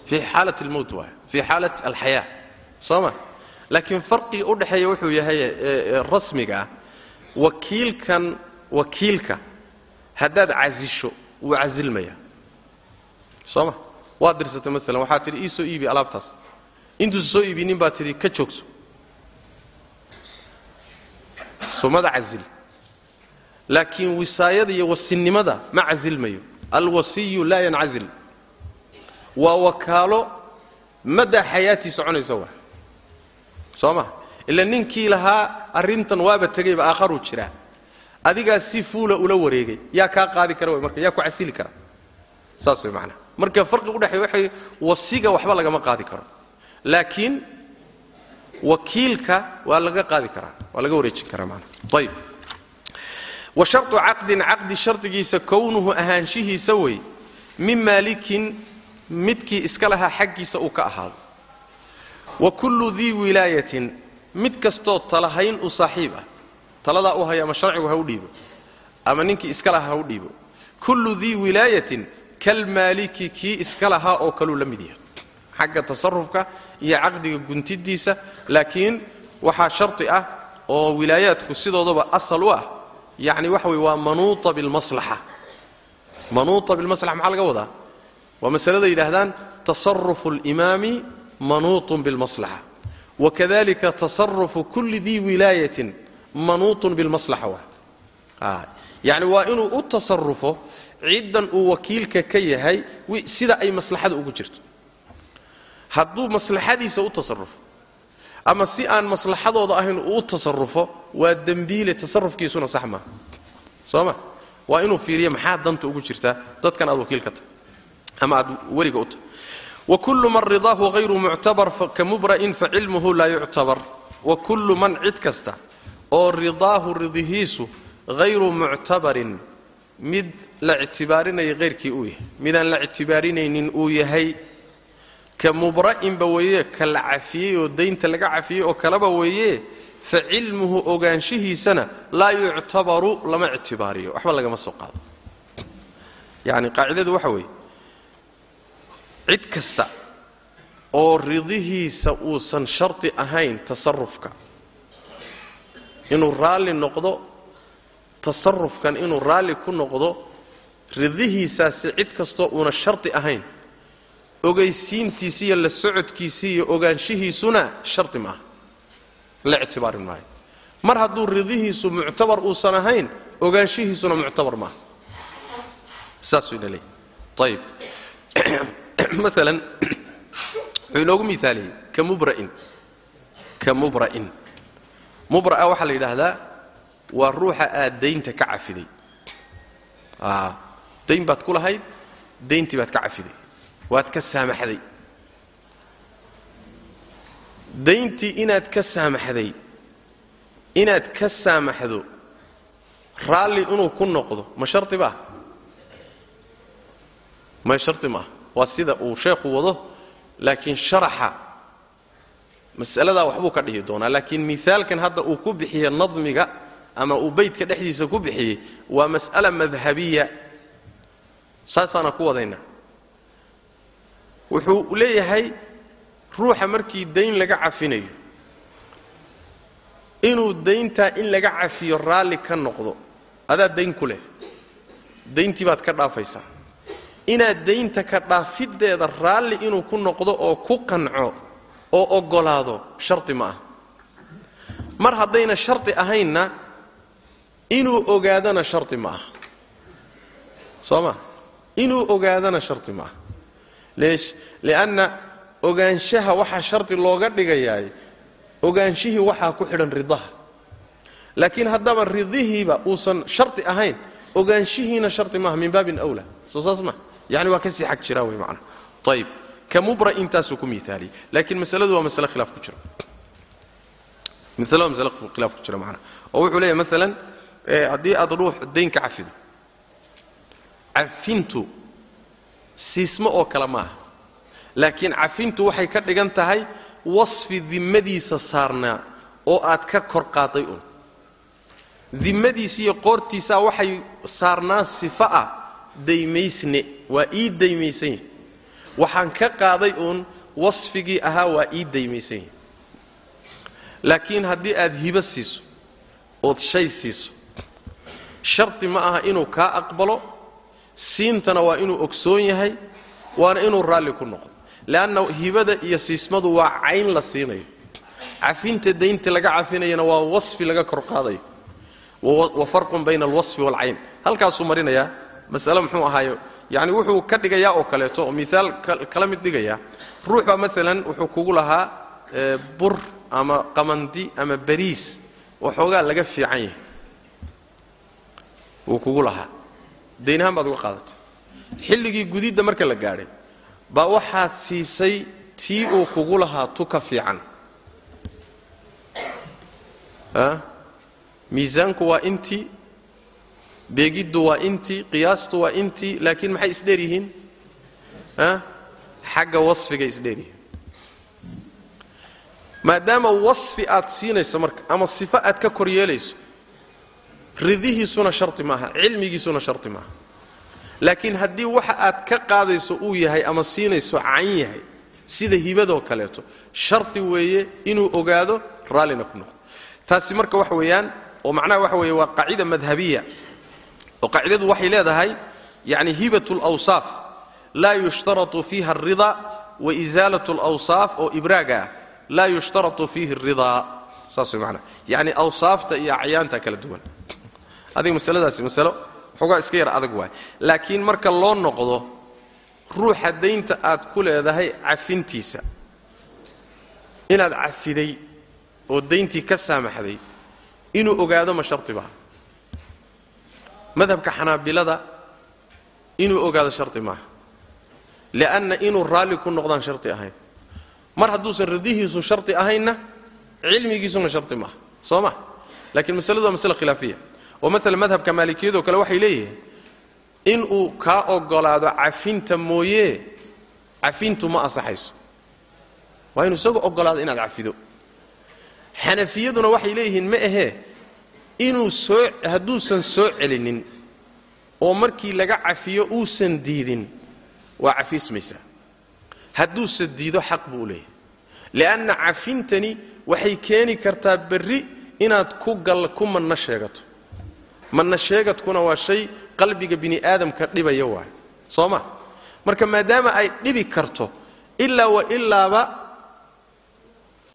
fii xaalat almowt waay. Fii xaalat alxayaa. Soo ma? Laakiin farqiga u dhexeeya wuxuu yahay rasmiga ah wakiilkan wakiilka. Haddaad casisho wuu casilmaya soo ma? Waad dirsatay maalan waxaad tidhi ii soo iibi alaabtaas. Intuusa soo iibinin baad tidhi ka joogso sumada casil laakiin wisaayada iyo wasinimada ma casilmayo alwasiyu laa yancazil waa wakaalo maddaa xayaatii soconaysa waa. Soo ma? Ila ninkii lahaa arrintan waaba tegayba aakharuu jiraa. Adigaa si fuula ula wareegay. Yaa kaa qaadi kara way marka yaa ku casili kara. Saas way macnaha marka farqi udhexeeya waxay wasiga waxba lagama qaadi karo. Laakiin wakiilka waa laga qaadi karaa waa laga wareejin karaa macnaha ayib wa shartu caqdin caqdi shardigiisa kownuhu ahaanshihiisa wey min maalikin midkii iska lahaa xaggiisa uu ka ahaado. Wa kullu dii wilaayatin mid kastoo talahayn u saaxiib ah taladaa u haya ama sharcigu ha u dhiibo ama ninkii iska lahaa ha u dhiibo. Kullu dii wilaayatin kalmaaliki kii iska lahaa oo kaluu la mid yahay xagga tasarufka iyo caqdiga guntidiisa laakiin waxaa sharti ah oo wilaayaadku sidoodaba asal u ah yacni waxa weye waa manuuta bilmaslaxa. Manuuta bilmaslaxa maxaa laga wadaa? Waa masalada yidhaahdaan tasarufu alimaami manuutun bilmaslaxa. Wakadalika tasarufu kulli dii wilaayatin manuutun bilmaslaxa waa. Yacni waa inuu u tasarufo ciddan uu wakiilka ka yahay sida ay maslaxada ugu jirto hadduu maslaxadiisa u tasarufo ama si aan maslaxadooda ahayn uu u tasarufo waa dembiile tasarufkiisuna sax maaha. Soo ma? Waa inuu fiiriyo maxaa danta ugu jirtaa? Dadkan aad wakiilka tahay ama aad weliga u tahay wa kullu man ridaahu hayru muctabar ka mubra'in facilmuhu laa yuctabar. Wa kullu man cid kasta oo ridaahu ridihiisu hayru muctabarin mid la ictibaarinaya hayrkii uu yahay midaan la ictibaarinaynin uu yahay ka mubra'inba weeye ka la cafiyey oo daynta laga cafiyey oo kaleba weeye fa cilmuhu ogaanshihiisana laa yuctabaru lama ictibaariyo. Waxba lagama soo qaado. Yacni qaacidadu waxa weeye cid kasta oo ridihiisa uusan sharti ahayn tasarufka inuu raalli noqdo tasarufkan inuu raalli ku noqdo ridihiisaasi cid kastoo uuna sharti ahayn ogaysiintiisi iyo la socodkiisii iyo ogaanshihiisuna sharti maaha. La ictibaarin maayo. Mar hadduu ridihiisu muctabar uusan ahayn ogaanshihiisuna muctabar maaha. Saasuu ina leeyahy ayib maalan wuxuu inoogu miaaliyey ka mubra'in. Ka mubra'in. Mubra'a waxaa la yidhaahdaa waa ruuxa aad daynta ka cafiday. Dayn baad ku lahayd dayntii baad ka cafiday waad ka saamaxday. Dayntii inaad ka saamaxday inaad ka saamaxdo raalli inuu ku noqdo ma sharti ba may sharti maaha waa sida uu sheekhu wado laakiin sharaxa mas'aladaa waxbuu ka dhihi doonaa. Laakiin miaalkan hadda uu ku bixiye nadmiga ama uu beydka dhexdiisa ku bixiyey waa mas'ala madhabiya. Saasaana ku wadaynaa wuxuu leeyahay ruuxa markii dayn laga cafinayo inuu dayntaa in laga cafiyo raalli ka noqdo adaa dayn ku leh. Dayntii baad ka dhaafaysaa. Inaad daynta ka dhaafiddeeda raalli inuu ku noqdo oo ku qanco oo oggolaado sharti ma ah mar haddayna sharti ahaynna inuu ogaadana sharti ma ah soo ma? Inuu ogaadana sharti ma ah leesh lianna ogaanshaha waxaa shardi looga dhigayaay ogaanshihii waxaa ku xidhan ridaha laakiin haddaba ridihiiba uusan shardi ahayn ogaanshihiina shardi maaha min baabin awla soo saas ma yani waa ka sii xag jiraa wey macana ayib ka mubra intaasuu ku miaaliyey laakiin masaladu waa masale khilaaf ku jira masale waa masale khilaaf ku jira macnaha oo wuxuu leeyahay maalan haddii aad ruux dayn ka cafido cafintu siismo oo kale maaha. Laakiin cafintu waxay ka dhigan tahay wasfi dimmadiisa saarnaa oo aad ka kor qaaday un dimmadiisa iyo qoortiisaa waxay saarnaa sifo ah daymaysne waa ii daymaysan yahi waxaan ka qaaday uun wasfigii ahaa waa ii daymaysan yahi laakiin haddii aad hibo siiso ood shay siiso sharti ma aha inuu kaa aqbalo siintana waa inuu ogsoon yahay waana inuu raalli ku noqdo. Leanna hibada iyo siismadu waa cayn la siinayo. Cafinta daynta laga cafinayana waa wasfi laga kor qaadayo. Wa farqun bayna alwasfi waalcayn halkaasuu marinayaa masale muxuu ahaayo? Yacni wuxuu ka dhigayaa oo kaleeto oo miaal kala mid dhigayaa. Ruux baa maalan wuxuu kugu lahaa bur ama qamandi ama bariis. Waxoogaa laga fiican yahay. Wuu kugu lahaa daynahaan baad uga qaadatay. Xilligii gudidda marka la gaadhay baa waxaad siisay tii uu kugu lahaa tu ka fiican miisaanku waa intii beegiddu waa intii qiyaastu waa intii laakiin maxay isdheer yihiin? Xagga wasfigay isdheer yihiin. Maadaama wasfi aad siinayso marka ama sifo aad ka kor yeelayso ridihiisuna sharti maaha cilmigiisuna sharti maaha. Laakiin haddii waxa aad ka qaadayso uu yahay ama siinayso can yahay sida hibadoo kaleeto sharti weeye inuu ogaado raallina ku noqdo taasi marka waxa weeyaan oo macnaha waxa weeye waa qaacida madhabiya. Oo qaacidadu waxay leedahay yani hibat lawsaaf laa yushtaratu fiiha alridaa wa isaalat lawsaaf oo ibraaga ah laa yushtaratu fiihi alridaa saas way macnaha. Yacni awsaafta iyo acyaanta kala duwan adiga masaladaasi masalo xoogaa iska yar adag waay. Laakiin marka loo noqdo ruuxa daynta aad ku leedahay cafintiisa. Inaad cafiday oo dayntii ka saamaxday inuu ogaado ma sharti baha madhabka xanaabilada inuu ogaado sharti maaha li'anna inuu raalli ku noqdaan sharti ahayn. Mar hadduusan ridihiisu sharti ahaynna cilmigiisuna sharti maaha soo ma? Laakiin masaladu waa masale khilaafiya oo maalan madhabka maalikiyadoo kale waxay leeyihiin inuu kaa ogolaado cafinta mooye cafintu ma asaxayso waa inuu isagu ogolaado inaad cafido. Xanafiyaduna waxay leeyihiin ma ahee inuu soo hadduusan soo celinin oo markii laga cafiyo uusan diidin waa cafiismaysaa hadduuse diido xaq buu u leeyahay. Li'anna cafintani waxay keeni kartaa berri inaad ku gal ku manno sheegato manna sheegadkuna waa shay qalbiga bini aadamka dhibaya waayo. Soo ma? Marka maadaama ay dhibi karto ilaa wa ilaaba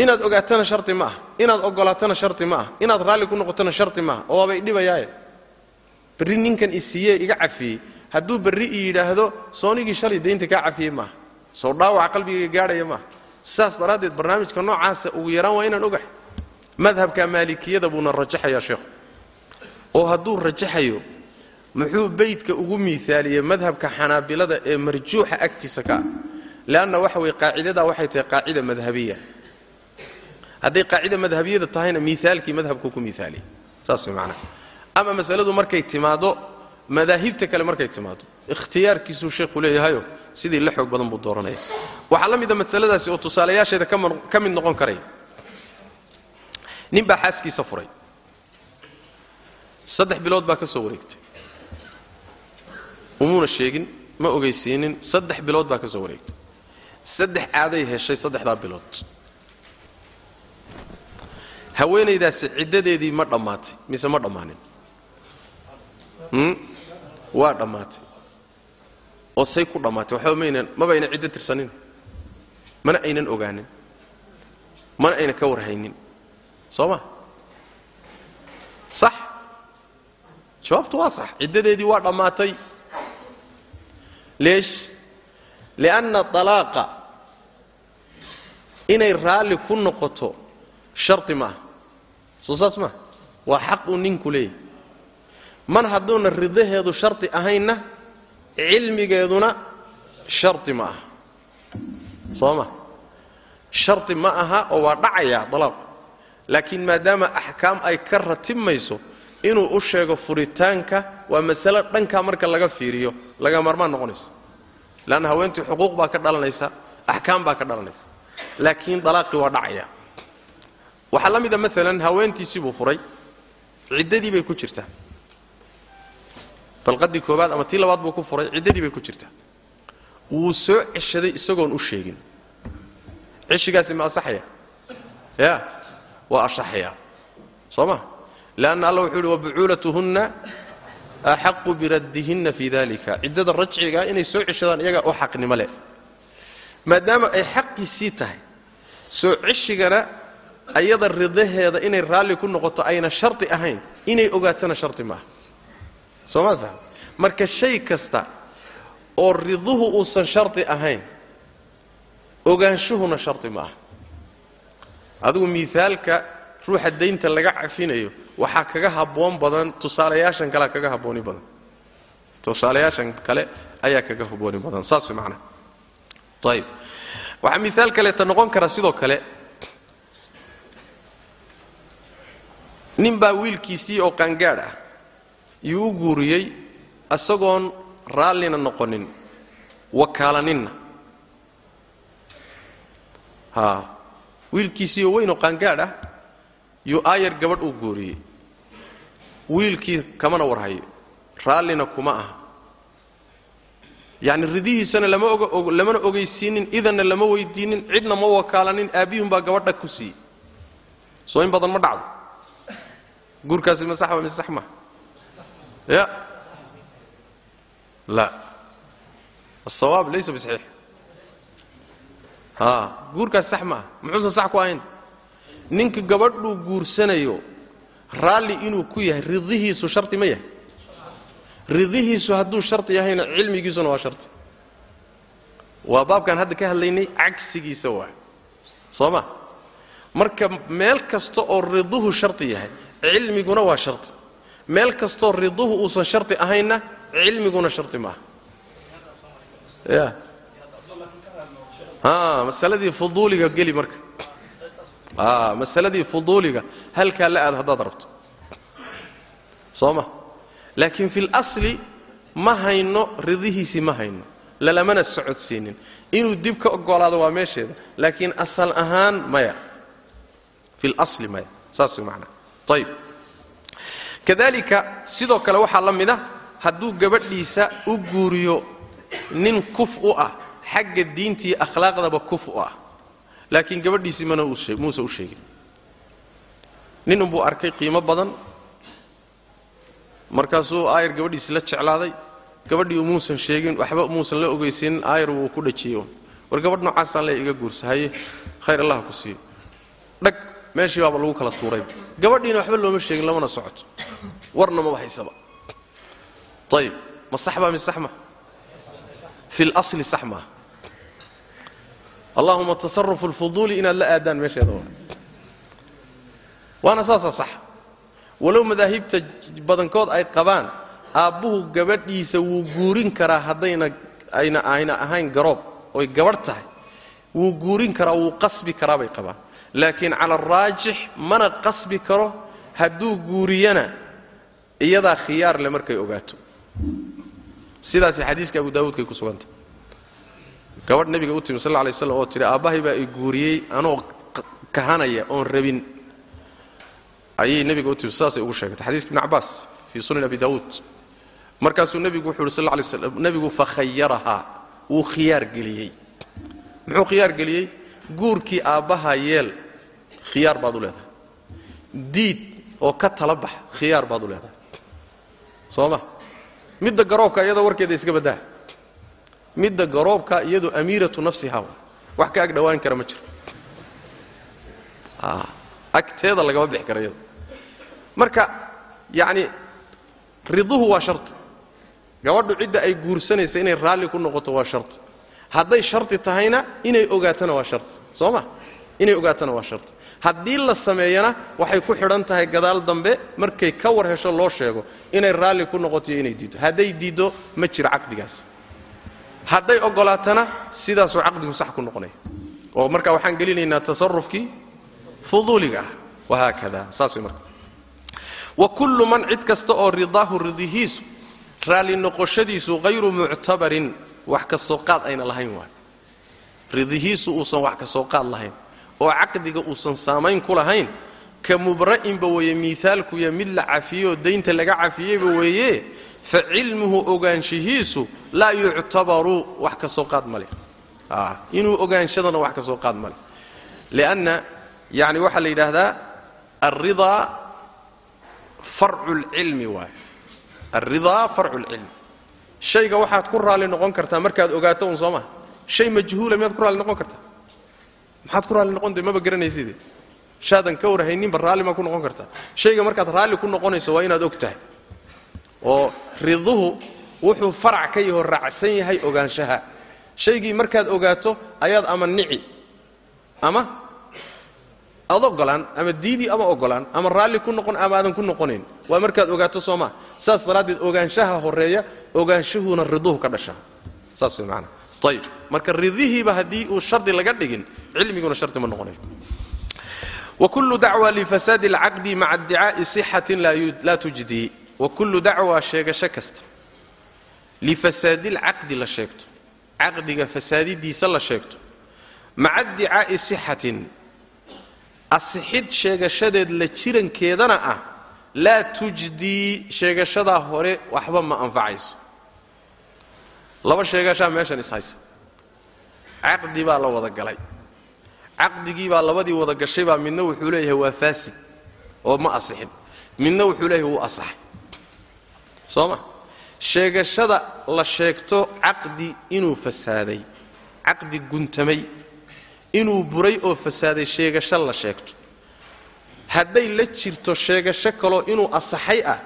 inaad ogaatana sharti ma aha inaad ogolaatana sharti ma aha inaad raalli ku noqotona sharti maaha oo waabay dhibayaaye. Berri ninkan isiiyee iga cafiyey. Hadduu berri i yidhaahdo soonigii shalay daynta kaa cafiyey maaha soo dhaawaca qalbigayga gaadhaya maaha sidaas daraaddeed barnaamijka noocaasa ugu yaraan waa inaan ogahay. Madhabka maalikiyada buuna rajaxayaa sheekhu oo hadduu rajaxayo muxuu beydka ugu miaaliyey madhabka xanaabilada ee marjuuxa agtiisa ka ah? Leanna waxa weye qaacidadaa waxay tahay qaacida madhabiya. Hadday qaacida madhabiyada tahayna miaalkii madhabku ku miaaliyey saas way macnaha ama masaladu markay timaado madaahibta kale markay timaado ikhtiyaarkiisuu sheekhu leeyahayo sidii la xoog badan buu dooranaya. Waxaa la mida masaladaasi oo tusaalayaasheeda ka mid noqon karaya nin baa xaaskiisa furay saddex bilood baa ka soo wareegtay. Umuuna sheegin ma ogeysiinin saddex bilood baa ka soo wareegtay. Saddex caaday heshay saddexdaa bilood. Haweenaydaasi ciddadeedii ma dhammaatay mise ma dhammaanin? Waa dhammaatay. Oo say ku dhammaatay. Waxba maynan mabayna ciddo tirsanin. Mana aynan ogaanin. Mana aynan ka warhaynin. Soo ma? Sax jawaabtu waa sax. Ciddadeedii waa dhammaatay. Leesh lianna dalaaqa inay raalli ku noqoto sharti maaha. Soo saas maaha? Waa xaq uu ninku leeyahy mar hadduuna ridaheedu sharti ahaynna cilmigeeduna sharti ma aha. Soo ma? Shardi ma aha oo waa dhacayaa dalaaqu laakiin maadaama axkaam ay ka ratibmayso inuu u sheego furitaanka waa masalo dhankaa marka laga fiiriyo laga marmaan noqonaysa leanna haweentii xuquuq baa ka dhalanaysa axkaam baa ka dhalanaysa. Laakiin dalaaqii waa dhacaya. Waxaa la mida maalan haweentiisii buu furay ciddadii bay ku jirtaa. Dalqadii koobaad ama tii labaad buu ku furay ciddadii bay ku jirtaa. Wuu soo ceshaday isagoon u sheegin. Ceshigaasi ma asaxaya? Ya waa asaxaya. Soo ma leanna alla wuxuu yidhi wabucuulatuhunna axaqu biraddihinna fii dalika ciddada rajcigaa inay soo ceshadaan iyagaa u xaqnimo leh maadaama ay xaqiisii tahay soo ceshigana ayada ridaheeda inay raalli ku noqoto ayna shardi ahayn inay ogaatana shardi maaha soo maad faham marka shay kasta oo riduhu uusan shardi ahayn ogaanshuhuna shardi ma aha adigu miaalka ruuxa daynta laga cafinayo waxaa kaga habboon badan tusaalayaashan kalea kaga habbooni badan. Tusaalayaashan kale ayaa kaga habbooni badan. Saas way macnaha waxaa miaal kaleeta noqon kara sidoo kale nin baa wiilkiisii oo qaangaadh ah yuu u guuriyey isagoon raallina noqonin wakaalaninna haa. Wiilkiisii oo weyn oo qaangaadh ah yuu aayar gabadh uu guuriyey. Wiilkii kamana warhayo raallina kuma aha. Yacni ridihiisana lamana ogaysiinin idanna lama weydiinin cidna ma wakaalanin aabbihunbaa gabadha ku siiyey. Soo in badan ma dhacdo. Guurkaasi ma sax waa mise sax ya. La. Asawaab laysa bisaxiix haa guurkaasi sax ma ah muxuusan sax ku ahayn ninka gabadhuu guursanayo raalli inuu ku yahay ridihiisu shardi ma yahay. Ridihiisu hadduu shardi yahayna cilmigiisuna waa shardi waa baabkaan hadda ka hadlaynay cagsigiisa waa. Soo ma? Marka meel kasta oo riduhu shardi yahay cilmiguna waa shardi meel kastaoo riduhu uusan shardi ahaynna cilmiguna shardi maaha ya masaladii fuduuliga geli marka masaladii fuduuliga halkaa la aad haddaad rabto. Soo ma laakiin fi lasli ma hayno ridihiisii ma hayno. Lalamana socodsiinin. Inuu dib ka ogolaado waa meesheeda laakiin asal ahaan maya. Fi lasli maya. Saas way ayib kadalika sidoo kale waxaa la mid ah hadduu gabadhiisa u guuriyo nin kuf u ah xagga diintiiyo akhlaaqdaba kuf u ah laakiin gabadhiisii mana muuse u sheegin ninunbuu arkay qiimo badan. Markaasuu aayar gabadhiisii la jeclaaday. Gabadhii muusan sheegin waxba muusan la ogeysiinin aayar wuu ku dhajiyey war gabadh noocaasaan le iga guursa khayr allah ku siiyo dhag meeshii baaba lagu kala tuuray. Gabadhiina waxba looma sheegin lamana socoto warna maba haysaba ayib ma sax baa mise sax ma fi lasli sax maaha allahuma tasarufu alfuduuli inaad la aadaan meesheeda waana saasaa sax. Walow madaahibta badankood ay qabaan aabbuhu gabadhiisa wuu guurin karaa haddayna ayna ayna ahayn garoob oy gabadh tahay. Wuu guurin karaa wuu qasbi karaa bay qabaan. Laakiin cala araajix mana qasbi karo hadduu guuriyana iyadaa khiyaar le markay ogaato. Sidaasi xadiiska abu daawuudkay ku sugantah gabadh nebiga u timi sal lay slam oo tidhi aabbahay baa i guuriyey anoo kahanaya oon rabin. Ayay nebiga u timi sidaasay ugu sheegatay xadiiska ibn cabbaas fii sunan abi daawuud markaasuu nebigu wuxuu yidhi sal lay slam nebigu fakhayarahaa wuu khiyaar geliyey. Muxuu khiyaar geliyey? Guurkii aabbaha yeel khiyaar baad u leedahay. Diid oo ka tala bax khiyaar baad u leedahay. Soo ma? Midda garoobka iyadoo warkeeda iska baddaha midda garoobka iyadu amiiratu nafsiha wax ka ag dhowaan kara ma jiro. Agteeda lagama bixi kara marka yacni riduhu waa sharti gabadhu cidda ay guursanaysa inay raalli ku noqoto waa sharti hadday sharti tahayna inay ogaatana waa sharti soo ma? Inay ogaatana waa sharti haddii la sameeyana waxay ku xidhan tahay gadaal dambe markay ka war hesho loo sheego inay raalli ku noqoto iyo inay diiddo. Hadday diiddo ma jiro caqdigaas hadday ogolaatana sidaasuu caqdigu sax ku noqonaya oo marka waxaan gelinaynaa tasarufkii fuduuliga ah. Wahaakada saas marka. Wa kullu man cid kasta oo ridaahu ridihiisu raalli noqoshadiisu hayru muctabarin wax ka qaad ayna lahayn waay ridihiisu uusan wax ka qaad lahayn. Oo caqdiga uusan saamayn ku lahayn ka mubra'inba weeye miaalkuya mid la cafiyeyoo daynta laga cafiyeyba weeye fa cilmuhu ogaanshihiisu laa yuctabaru wax ka soo qaad male inuu ogaanshadana wax ka soo qaad male lianna yani waxaa la yidhaahdaa alridaa farcu lcilmi waay alridaa farcu lcilmi shayga waxaad ku raalli noqon kartaa markaad ogaato un soo maha. Shay majhuula miyaad ku raalli noqon kartaa? Maxaad ku raalli noqon de maba garanayside shaadan ka warhayninba raalli maa ku noqon kartaa. Shayga markaad raalli ku noqonayso waa inaad og tahay oo riduhu wuxuu farac ka yaho raacsan yahay ogaanshaha. Shaygii markaad ogaato ayaad ama nici ama ad ogolaan ama diidii ama ogolaan ama raalli ku noqon ama ku noqonayn waa markaad ogaato soo maa saas daraaddeed ogaanshaha horreeya ogaanshahuuna riduhu ka dhashaa. Saas way maanaa ayib marka ridihiiba haddii uu shardi laga dhigin cilmiguna shardi ma noqonayo wakullu dacwa lifasaadi alcaqdi maca iddicaa'i sixatin laa tujdii wakullu dacwa sheegasho kasta. Lifasaadi alcaqdi la sheegto. Caqdiga fasaadidiisa la sheegto. Maca iddicaa'i sixatin. Asixid sheegashadeed la jirankeedana ah laa tujdii sheegashadaa hore waxba ma anfacayso. Laba sheegashaa meeshan ishaysa caqdi baa la wada galay. Caqdigii baa labadii wada gashay baa midna wuxuu leeyahay waa faasid oo ma asixin. Midna wuxuu leeyahay wuu asaxay soo ma sheegashada la sheegto caqdi inuu fasaaday caqdi guntamay inuu buray oo fasaaday sheegasho la sheegto. Hadday la jirto sheegasho kaloo inuu asaxay ah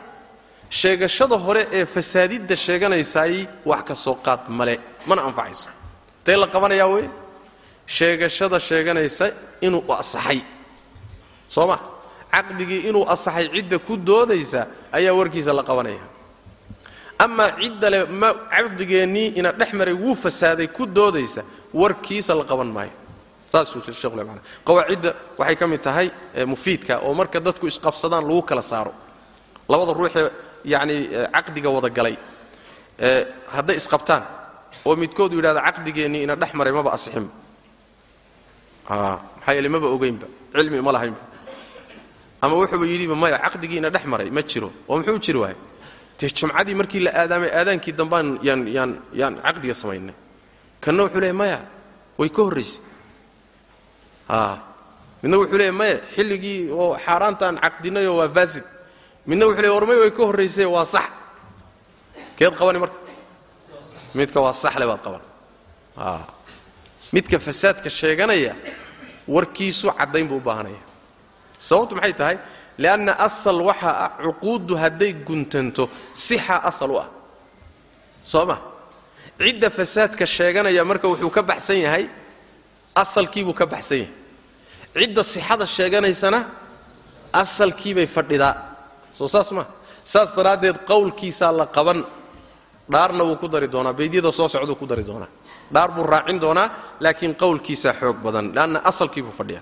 sheegashada hore ee fasaadidda sheeganaysaay wax ka soo qaad male. Mana anfacayso. Dee la qabanayaa wey sheegashada sheeganaysa inuu asaxay. Soo ma caqdigii inuu asaxay cidda ku doodaysa ayaa warkiisa la qabanaya amaa cidda le ma caqdigeennii ina dhex wuu fasaaday ku doodaysa warkiisa la qaban maayo. Saasuu shekhu man qawaacidda waxay ka mid tahay mufiidka oo marka dadku isqabsadaan lagu kala saaro. Labada ruuxee yacni caqdiga wada galay hadday isqabtaan oo midkoodu yidhahda caqdigeennii ina dhex maba asixinba maxaa yeele maba ogeynba cilmi ma lahaynba ama wuxuuba yidhiba maya caqdigii ina dhex maray ma jiro. Oo muxuu jiri waaya dee jumcadii markii la aadaamay aadaankii dambaan yaan yaan yaan caqdiga samaynay. Kanna wuxuu leeya maya way ka horraysay midna wuxuu leeya maya xilligii oo xaaraantaan caqdinayoo waa faasid. Midna wuxuu leey warmay way ka horraysay waa sax. Keed qabani marka? Midka waa saxle baad qaban. Midka fasaadka sheeganaya warkiisu caddayn buu u baahanaya. Sababtu maxay tahay lianna asal waxaa ah cuquuddu hadday guntanto sixa asal u ah soo ma cidda fasaadka sheeganaya marka wuxuu ka baxsan yahay asalkiibuu ka baxsan yahay cidda sixada sheeganaysana asalkiibay fadhidaa soo saas ma saas daraaddeed qowlkiisaa la qaban dhaarna wuu ku dari doonaa baydyada soo socduu ku dari doonaa dhaar buu raacin doonaa laakiin qowlkiisaa xoog badan leanna asalkii buu fadhiya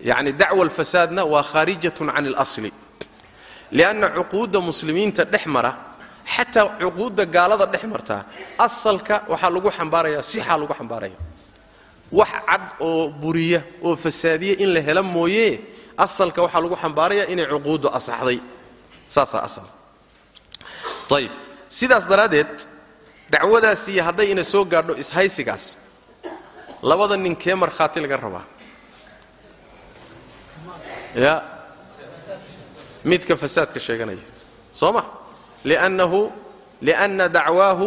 yacni dacwa alfasaadna waa khaarijatun can اlasli lianna cuquudda muslimiinta dhex mara xataa cuquudda gaalada dhex martaa asalka waxaa lagu xambaarayaa sixaa lagu xambaaraya wax cad oo buriya oo fasaadiya in la hela mooye asalka waxaa lagu xambaaraya inay cuquuddu asaxday saasaa asal ayib sidaas daraaddeed dacwadaasiiyo hadday ina soo gaadho ishaysigaas labada nin kee markhaati laga rabaa ya. Midka fasaadka sheeganaya. Soo ma liannahu lianna dacwaahu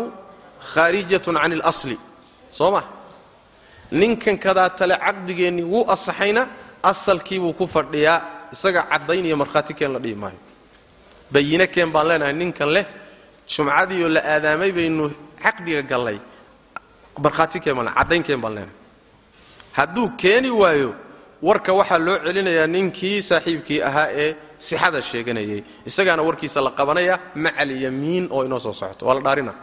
khaarijatun can اlasli soo ma ninkan kadaatale caqdigeennii wuu asaxayna asalkiibuu ku fadhiyaa. Isaga caddayn iyo markhaati keen la dhihi maayo. Bayine keen baan leenahay ninkan leh jumcadiioo la aadaamay baynu caqdiga gallay. Markhaati keen baan caddayn keen baan leenahay. Hadduu keeni waayo warka waxaa loo celinayaa ninkii saaxiibkii ahaa ee sixada sheeganayay. Isagaana warkiisa la qabanaya maca alyamiin oo inoo soo socoto. Waa la dhaarina.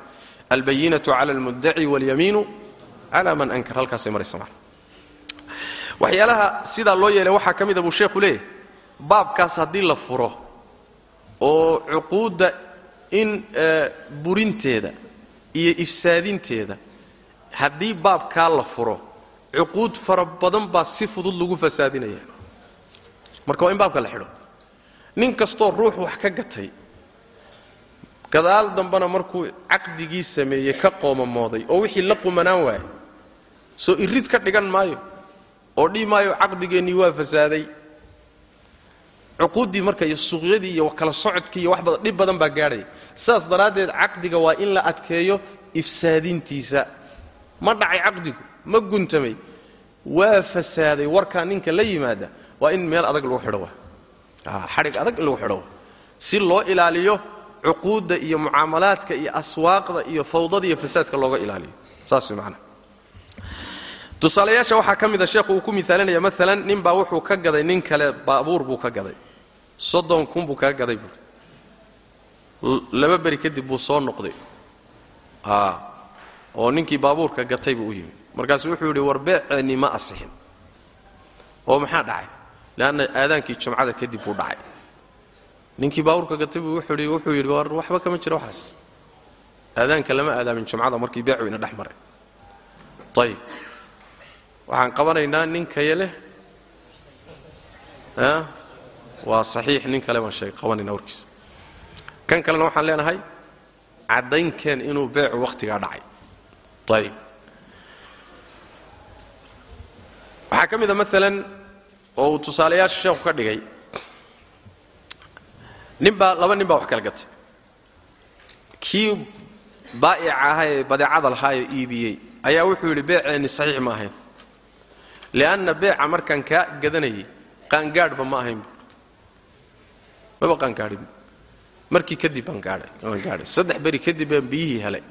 Albayinatu cala almuddaci walyamiinu cala man ankar. Halkaasay maraysa macna waxyaalaha sidaa loo yeelay waxaa ka mida buu sheekhu leeyahay. Baabkaas haddii la furo oo cuquudda in burinteeda iyo ifsaadinteeda haddii baabkaa la furo cuquud fara badan baa si fudud lagu fasaadinaya. Marka waa in baabka la xidho. Nin kastoo ruux wax ka gatay gadaal dambena markuu caqdigii sameeyey ka qoomamooday oo wixii la qumanaan waayay soo irid ka dhigan maayo oo dhihi maayo caqdigeennii waa fasaaday. Cuquuddii marka iyo suuqyadii iyo kala socodkii iyo wax badan dhib badan baa gaadhaya sidaas daraaddeed caqdiga waa in la adkeeyo ifsaadintiisa. Ma dhacay caqdigu ma guntamay. Waa fasaaday warkaa ninka la yimaada waa in meel adag lagu xidho xadhig adag in lagu xidho si loo ilaaliyo cuquudda iyo mucaamalaadka iyo aswaaqda iyo fawdada iyo fasaadka looga ilaaliyo. Saas way tusaalayaasha waxaa ka mida sheekhu uu ku miaalinaya maalan nin baa wuxuu ka gaday nin kale baabuur buu ka gaday. Soddon kun buu kaga gaday buui laba beri kadib buu soo noqday. Oo ninkii baabuurka gatay buu u yimid markaasu wuxuu yidhi war beeceennii ma asixin oo maxaa dhacay? Leanna aadaankii jumcada kadib buu dhacay. Ninkii baabuurka gatay buu wuxuu yidhi war waxba kama jiro waxaas. Aadaanka lama aadaamin jumcada markii beecu ina dhex maray. Ayib waxaan qabanaynaa nin kaye leh. Waa saxiix nin kale baan sheeg qabanaynaa warkiisa kan kalena waxaan leenahay caddaynkeen inuu beecu wakhtigaa dhacay. Ayib waxaa ka mida maalan oo uu tusaalayaasha sheekhu ka dhigay. Nin baa laba nin baa wax kala gatay. Kii baa'ica ahaa ee badeecada lahaayoo iibiyey ayaa wuxuu yidhi beeceenni saxiix ma ahayn li'anna beeca markaan kaa gadanayay qaangaadhba ma ahayn. Maba qaangaadhin markii kadib baan gaadhay saddex beri kadib baan biyihii helay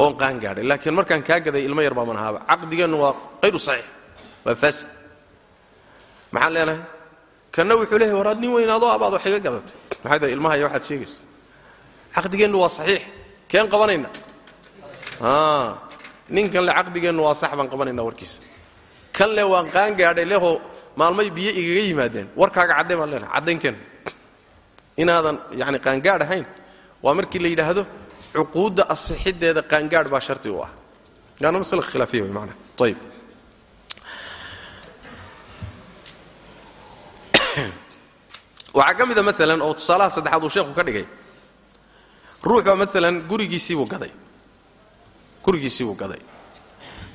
oon qaan gaadhay. Laakiin markaan kaa gaday ilmo yar baaman ahaaba. Caqdigeennu waa qayru saxiix waa faasid maxaan leenahay kanna wuxuu leeyahy war nin weynaadoo abaad wax iga gadatay. Maxay tahay ilmaha iyo waxaad sheegaysa caqdigeennu waa saxiix. Keen qabanayna. Ninkan le caqdigeennu waa sax baan qabanaynaa warkiisa. Kan le waan qaan gaadhay lehoo maalmay biyo igaga yimaadeen. Warkaaga cadday baan leenahay caddaynkeen inaadan yani qaangaadh ahayn waa markii la yidhaahdo cuquudda asixiddeeda qaangaadh baa sharti u ah. Yaana masala khilaafiya wey maanaa ayib waxaa ka mida maalan oo tusaalaha saddexaad uu sheekhu ka dhigay. Ruux baa maalan gurigiisiibuu gaday. Gurigiisiibuu gaday.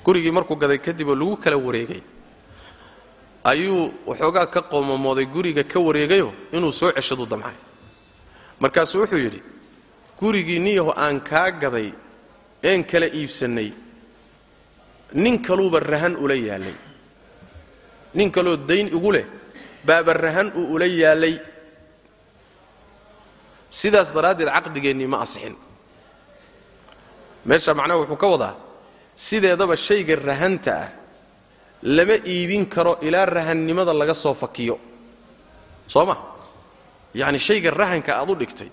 Gurigii markuu gaday kadib oo lagu kala wareegay. Ayuu waxoogaa ka qoomamooday guriga ka wareegayo inuu soo ceshaduu damcay. Markaasuu wuxuu yidhi gurigii niyaho aan kaa gaday een kala iibsannay nin kaluuba rahan ula yaallay nin kaloo dayn igu leh baaba rahan uu ula yaallay sidaas daraaddeed caqdigeennii ma asixin. Meesha macnaha wuxuu ka wadaa sideedaba shayga rahanta ah lama iibin karo ilaa rahannimada laga soo fakiyo. Soo ma yacni shayga rahanka aad u dhigtay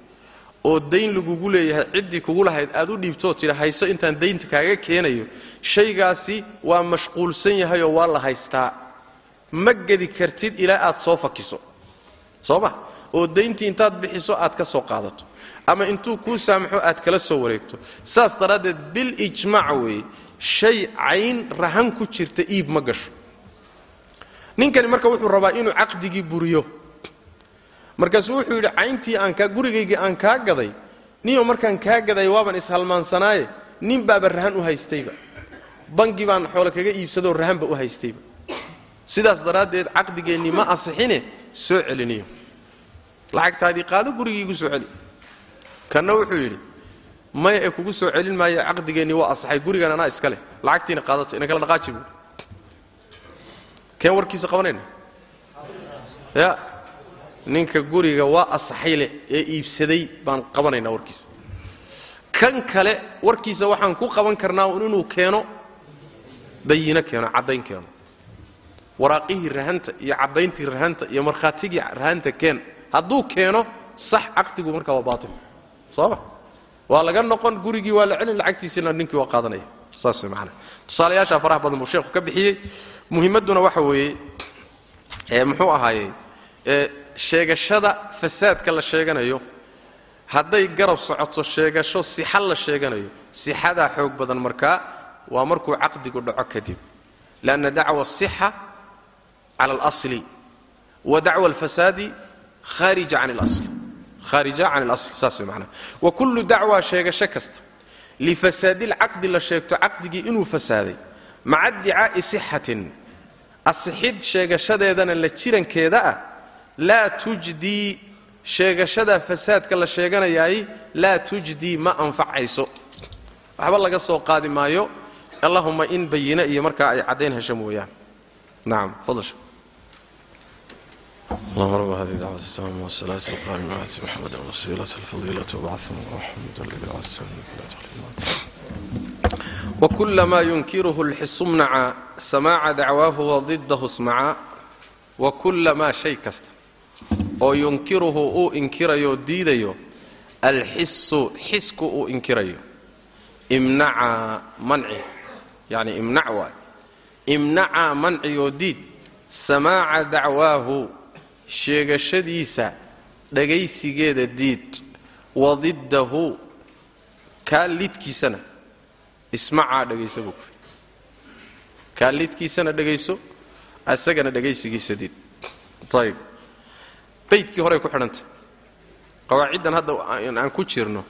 oo dayn lagugu leeyahay ciddii kugu lahayd aad u dhiibtoo tidha hayso intaan daynta kaaga keenayo shaygaasi waa mashquulsan yahayoo waa la haystaa ma gedi kartid ilaa aad soo fakiso. Soo ma oo dayntii intaad bixiso aad ka soo qaadato. Ama intuu kuu saamaxo aad kala soo wareegto. Saas daraaddeed bilijmaac weeye. Shay cayn rahan ku jirta iib ma gasho. Ninkani marka wuxuu rabaa inuu caqdigii buriyo. Markaasuu wuxuu yidhi cayntii aan kaa gurigaygii aan kaa gaday niyo markaan kaa gaday waaban ishalmaansanaaye. Nin baaba rahan u haystayba. Bangi baan xoole kaga iibsadoo rahanba u haystayba sidaas daraaddeed caqdigeennii ma asixine soo celiniyo. Lacagtaadii qaado gurigii igu soo celi. Kanna wuxuu yidhi maya ee kugu soo celin maayo caqdigeennii waa asaxay gurigan anaa iska leh. Lacagtiina qaadata ina kala dhaqaaji buui keen warkiisa qabanayna ya ninka guriga waa asaxay leh ee iibsaday baan qabanaynaa warkiisa. Kan kale warkiisa waxaan ku qaban karnaa inuu keeno bayino keeno caddayn keeno waraaqihii rahanta iyo caddayntii rahanta iyo markhaatigii rahanta keen. Hadduu keeno sax caqdigu markaa waa baatil. Soo ma? Waa laga noqon gurigii waa la celin lacagtiisina ninkii waa qaadanaya. Saas macanaha tusaalayaashaa faraha badan buu sheekhu ka bixiyey. Muhimmadduna waxa weeye ee muxuu ahaayey ee sheegashada fasaadka la sheeganayo hadday garab socoto sheegasho sixa la sheeganayo sixadaa xoog badan markaa waa markuu caqdigu dhaco kadib. Lanna dacwa asixa cala alasli wa dacwa alfasaadi khaarija can اlasl khaarija can اlasl saas way macnaha wa kullu dacwa sheegasho kasta lifasaadi lcaqdi la sheegto caqdigii inuu fasaaday maca iddicaa'i sixatin asixid sheegashadeedana la jirankeeda ah laa tujdii sheegashadaa fasaadka la sheeganayaay laa tujdii ma anfacayso waxba laga soo qaadi maayo allahuma in bayine iyo markaa ay caddayn hesho mooyaan nacam fadl اللهم رب هذه الدعوة التامة والصلاة القائمة آت محمد وسيلة الفضيلة وبعثه محمد الذي عز وكل ما ينكره الحس امنع سماع دعواه وضده اسمعا وكل ما شيء كست oo yunkiruhu uu inkirayo diidayo alxisu xisku uu inkirayo imnaca manci yani imnac waay imnaca manciyoo diid samaaca dacwaahu sheegashadiisa dhagaysigeeda diid wadiddahu kaa lidkiisana ismacaa dhagaysa buu ku kaa lidkiisana dhagayso asagana dhagaysigiisa diid ayb baydkii horey ku xidhantay. Qawaaciddan hadda aan ku jirno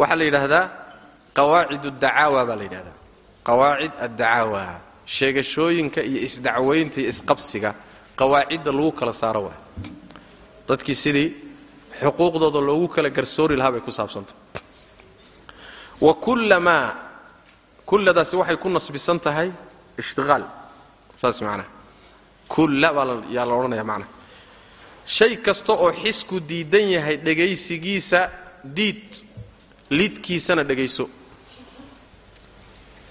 waxaa la yidhaahdaa qawaacid addacaawa baa la yidhahdaa qawaacid addacaawa sheegashooyinka iyo isdacwaynta iyo isqabsiga qawaacidda lagu kala saaro waay. Dadkii sidii xuquuqdooda loogu kala garsoori lahaa bay ku saabsantay wa kullamaa kulladaasi waxay ku nasbisan tahay ishtiqaal saas macnaha. Kulla baa yaa la odhanaya macnaha. Shay kasta oo xisku diidan yahay dhegaysigiisa diid lidkiisana dhegayso.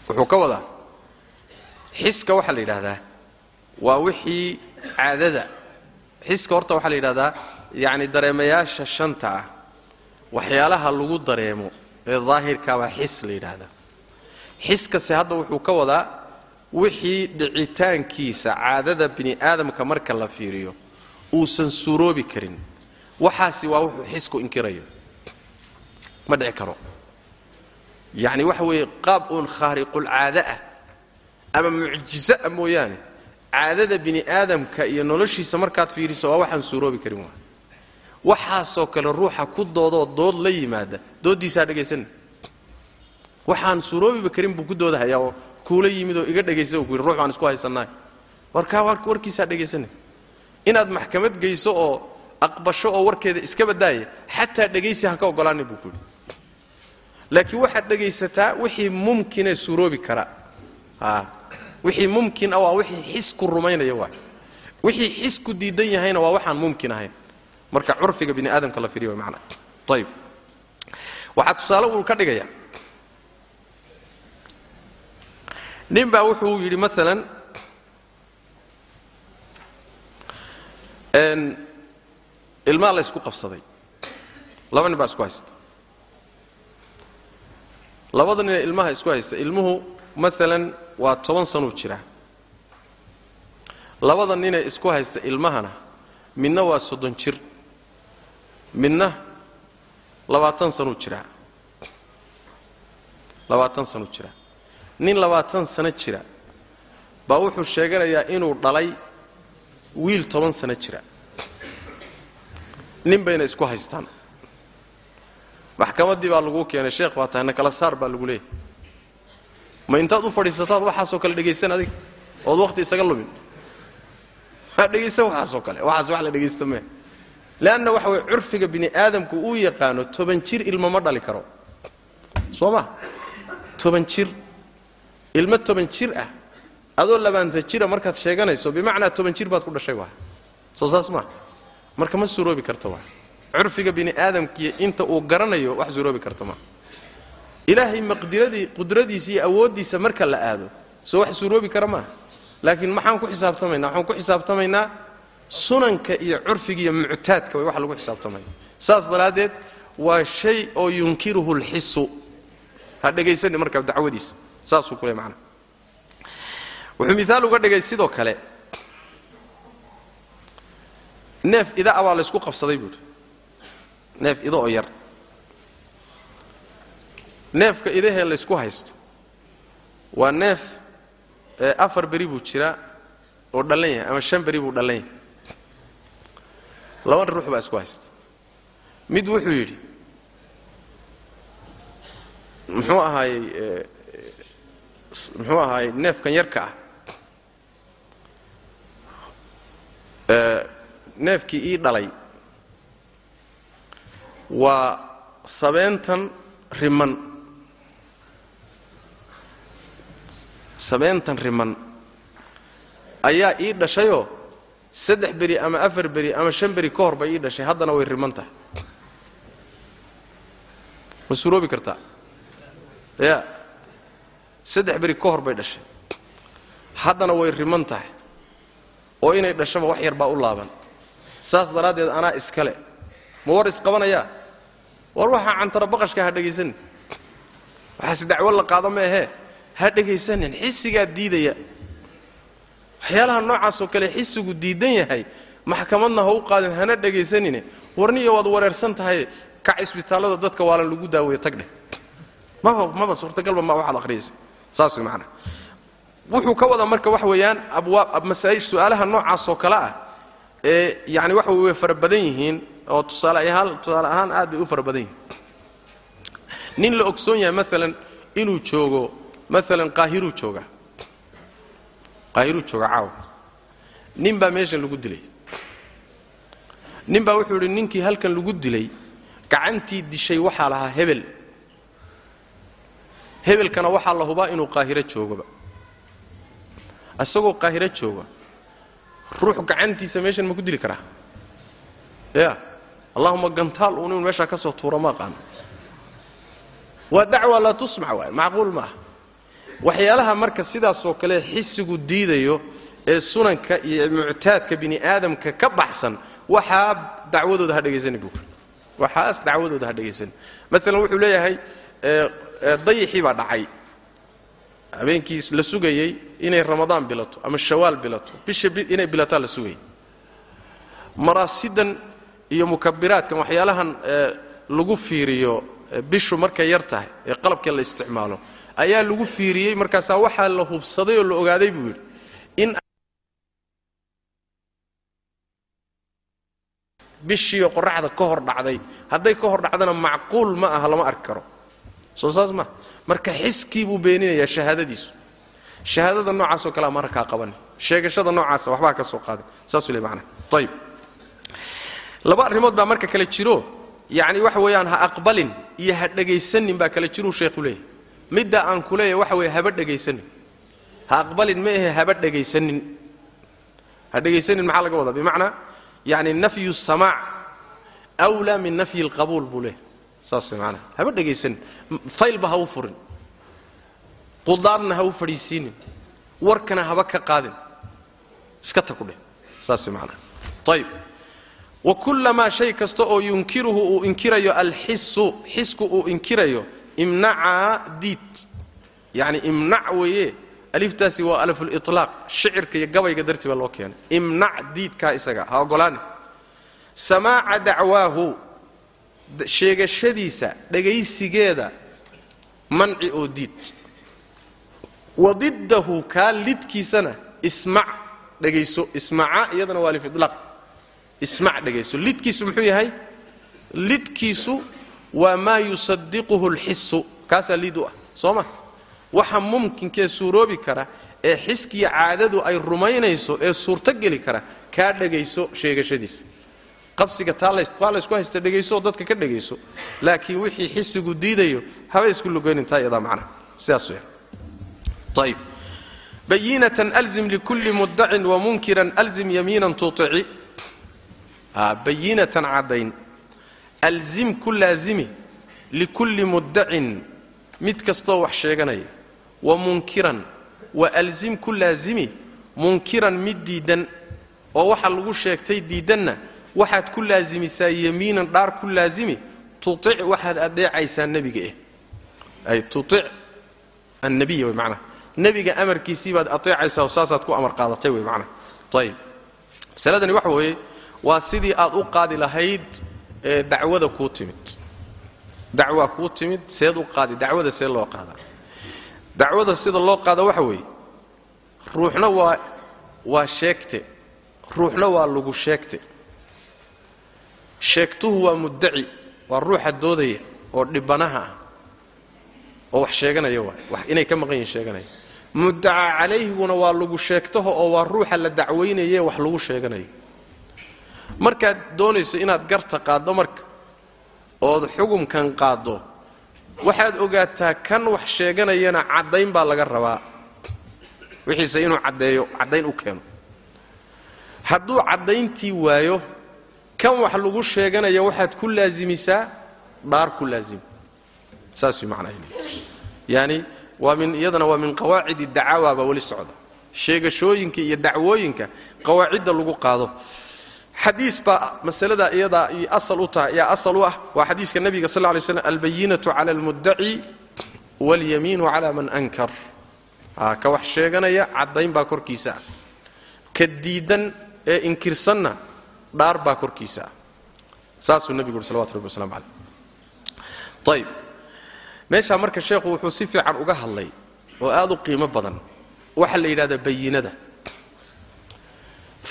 Wuxuu ka wadaa xiska waxaa la yidhaahdaa waa wixii caadada. Xiska horta waxaa la yidhahdaa yacni dareemayaasha shanta ah waxyaalaha lagu dareemo ee daahirkaa baa xis la yidhaahdaa xiskase hadda wuxuu ka wadaa wixii dhicitaankiisa caadada bini aadamka marka la fiiriyo uusan suuroobi karin. Waxaasi waa wuxuu xisku inkirayo. Ma dhici karo. Yacni waxa weeye qaab uun khaariqulcaado ah ama mucjizo ah mooyaane caadada bini aadamka iyo noloshiisa markaad fiiriso waa waxaan suuroobi karin waa. Waxaasoo kale ruuxa ku doodoo dood la yimaada dooddiisaa dhegaysanay waxaan suuroobiba karin buu ku doodahayaa oo kuula yimid oo iga dhegaysa uu ku yidhi ruux baan isku haysannahay. Warkaa warkiisaa dhegaysanay inaad maxkamad geyso oo aqbasho oo warkeeda iska badaaya xataa dhegaysi ha ka ogolaanin buu ku yidhi. Laakiin waxaad dhegaysataa wixii mumkinee suuroobi kara. A wixii mumkin ah waa wixii xisku rumaynaya waay wixii xisku diidan yahayna waa waxaan mumkin ahayn. Marka curfiga bini aadamka la firiya way macnaa ayib waxaa tusaale uu ka dhigaya. Nin baa wuxuu yidhi maalan ilmaa la ysku qabsaday. Laba nin baa isku haysta. Labada nine ilmaha isku haysta ilmuhu maalan waa toban sanuu jiraa labada ninee isku haysta ilmahana midna waa soddon jir. Midna labaatan sanuu jiraa labaatan sanuu jiraa nin labaatan sano jira. Baa wuxuu sheeganayaa inuu dhalay wiil toban sano jira. Nin bayna isku haystaan. Maxkamaddii baa laguu keenay. Sheekh baa tahay nakala saar baa lagu leeyahy ma intaad u fadhiisataad waxaasoo kale dhegaysan adiga ood wakhti isaga lumin dhegaysan waxaasoo kale. Waxaas wax la dhegaysta mee leanna waxa weye curfiga bini aadamku uu yaqaano toban jir ilmo ma dhali karo. Soo ma? Toban jir. Ilmo toban jir ah. Adoo labaanta jira markaad sheeganayso bimacnaa toban jir baad ku dhashay waa soo saas maa marka ma suuroobi karto waa curfiga bini aadamkiiyo inta uu garanayo wax suuroobi karto maa ilaahay maqdiradii qudradiisa iyo awooddiisa marka la aado soo wax suuroobi kara maaha. Laakiin maxaan ku xisaabtamaynaa? Waxaan ku xisaabtamaynaa sunanka iyo curfiga iyo muctaadka way wax lagu xisaabtamaya saas daraaddeed waa shay oo yunkiruhu lxisu ha dhegaysanin markaa dacwadiisa. Saasuu ku le macana wuxuu miaal uga dhigay sidoo kale neef idaa baa laysku qabsaday buuhi neef ida oo yar neefka idahee laysku haysto. Waa neef afar beri buu jiraa oo dhallan yahay ama shan beri buu dhallan yahay. Laba ruux baa isku haysta. Mid wuxuu yidhi muxuu ahaayey muxuu ahaayey neefkan yarka ah? Neefkii ii dhalay waa sabeentan riman sabeentan riman. Ayaa ii dhashayoo saddex beri ama afar beri ama shan beri ka hor bay ii dhashay. Haddana way riman tahay. Ma suuroobi kartaa ya saddex beri ka hor bay dhashay. Haddana way riman tahay. Oo inay dhashaba wax yar baa u laaban. Saas daraaddeed anaa iskale. Ma war isqabanayaa? War waxaa cantara baqashka ha dhegaysanin waxaase dacwo la qaado ma ahee ha dhegaysanin xisigaa diidaya. Waxyaalaha noocaasoo kale xisigu diidan yahay maxkamadna ha u qaadin hana dhegaysanine. Warniyo waad wareersan tahay kac isbitaallada dadka waalan lagu daaweeye tagdheh maba suurtagalba ma waxaad akhriyaysa saas macana wuxuu ka wadaa marka waxa weeyaan abwaab masaa'il su'aalaha noocaasoo kale ah ee yacni waxa way fara badan yihiin oo tusaale ahaan tusaale ahaan aad bay u fara badan yihiin. Nin la ogsoon yahay maalan inuu joogo maalan qaahiruu jooga. Qaahiruu jooga caawa nin baa meeshan lagu dilay. Nin baa wuxuu idhi ninkii halkan lagu dilay gacantii dishay waxaa lahaa hebel. Hebelkana waxaa la hubaa inuu qaahiro joogoba. Isagoo qaahiro jooga ruux gacantiisa meeshan ma ku dili karaa? Ya allahuma gantaal uun inuu meeshaa ka soo tuuro ma aqaano. Waa dacwa laa tusmac waay macquul ma waxyaalaha marka sidaasoo kale xisigu diidayo ee sunanka iyo muctaadka bini aadamka ka baxsan waxaa dacwadooda ha dhegaysanin buu waxaas dacwadooda ha dhegaysanin. Maalan wuxuu leeyahay dayixii baa dhacay. Habeenkii la sugayey inay ramadaan bilato ama shawaal bilato. Bisha inay bilataa la sugayay. Maraasidan iyo mukabiraadkan waxyaalahan lagu fiiriyo bishu markay yar tahay ee qalabkee la isticmaalo ayaa lagu fiiriyey markaasaa waxaa la hubsaday oo la ogaaday buu yidhi in bishiioo qoraxda ka hor dhacday. Hadday ka hor dhacdana macquul ma aha lama arki karo. Soo saas maa marka xiskii buu beeninayaa shahaadadiisu. Shahaadada noocaasoo kalea markaa qaban. Sheegashada noocaasa waxbaa ka soo qaadin saasuu le macnaha ayib laba arrimood baa marka kale jiro. Yacni waxa weeyaan ha aqbalin iyo ha dhegaysanin baa kale jiruu sheekhu leeyahy midda aan ku leeyahay waxa weeye haba dhegaysanin. Ha aqbalin ma ahe haba dhegaysanin. Ha dhegaysanin maxaa laga wadaa? Bimacnaa yani nafyu samaac wlaa min nafyi alqabuul buu leeyahy saas way maanaha haba dhegaysanin. Faylba ha u furin. Qudaarna ha u fadhiisiinin. Warkana haba ka qaadin. Iska ta ku dheh. Saas way maanaha ayib wa kullamaa shay kasta oo yunkiruhu uu inkirayo alxisu xisku uu inkirayo imnacaa diid. Yacni imnac weeye aliftaasi waa alafulitlaaq shicirka iyo gabayga dartii baa loo keenay. Imnac diidkaa isaga ha ogolaani samaaca dacwaahu sheegashadiisa dhegaysigeeda manci oo diid. Wadiddahu kaa lidkiisana ismac dhegayso ismaca iyadana waa alifitlaaq ismac dhegayso. Lidkiisu muxuu yahay? Lidkiisu waa maa yusadiquhu alxisu kaasaa liid u ah. Soo ma? Waxa mumkinkee suuroobi kara ee xiskiya caadadu ay rumaynayso ee suurtogeli kara kaa dhegayso sheegashadiisa. Qabsiga taa laysku haysta dhegayso oo dadka ka dhegayso laakiin wixii xisigu diidayo haba isku lugaynintaa iyadaa macnaha sidaas weya ayib bayinatan alzim likulli muddacin wamunkiran alzim yamiinan tuici bayinatan caddayn alzim ku laazimi likulli muddacin mid kastoo wax sheeganaya wa munkiran wa alzim ku laazimi munkiran mid diiddan oo waxa lagu sheegtay diiddanna waxaad ku laazimisaa yamiinan dhaar ku laazimi tuic waxaad adeecaysaa nebiga eh. Ay tuic annabiya wey macnaha nebiga amarkiisii baad ateecaysaa oo saasaad ku amar qaadatay wey macnaha ayib masaladani waxa weeye waa sidii aad u qaadi lahayd dacwada kuu timid. Dacwaa kuu timid seed u qaadi dacwada see loo qaadaa dacwada sida loo qaada waxa weeye ruuxna waa waa sheegte. Ruuxna waa lagu sheegte. Sheegtuhu waa muddaci waa ruuxa doodaya oo dhibanaha ah. Oo wax sheeganaya waay wax inay ka maqan yihiin sheeganaya. Muddaca calayhiguna waa lagu sheegtaho oo waa ruuxa la dacwaynaye wax lagu sheeganayo markaad doonayso inaad garta qaaddo marka ood xugumkan qaaddo waxaad ogaataa kan wax sheeganayana caddayn baa laga rabaa. Wixiise inuu caddeeyo caddayn u keeno. Hadduu caddayntii waayo kan wax lagu sheeganaya waxaad ku laasimisaa dhaar ku laazimi saas way macnaha yaani waa min iyadana waa min qawaacidi dacaawa baa weli socda. Sheegashooyinka iyo dacwooyinka qawaacidda lagu qaado xadiis baa masalada iyadaa iyo asal u tahay yaa asal u ah waa xadiiska nabiga sal lay slam albayinatu cala almuddaci waاlyamiinu cala man ankar. Aa ka wax sheeganaya caddayn baa korkiisa. Ah ka diidan ee inkirsanna dhaar baa korkiisa. Ah saasuu nebigu uhi salawatu rabbi waslamu caleyh ayb meeshaa marka sheekhu wuxuu si fiican uga hadlay oo aad u qiimo badan waxaa la yidhahdaa bayinada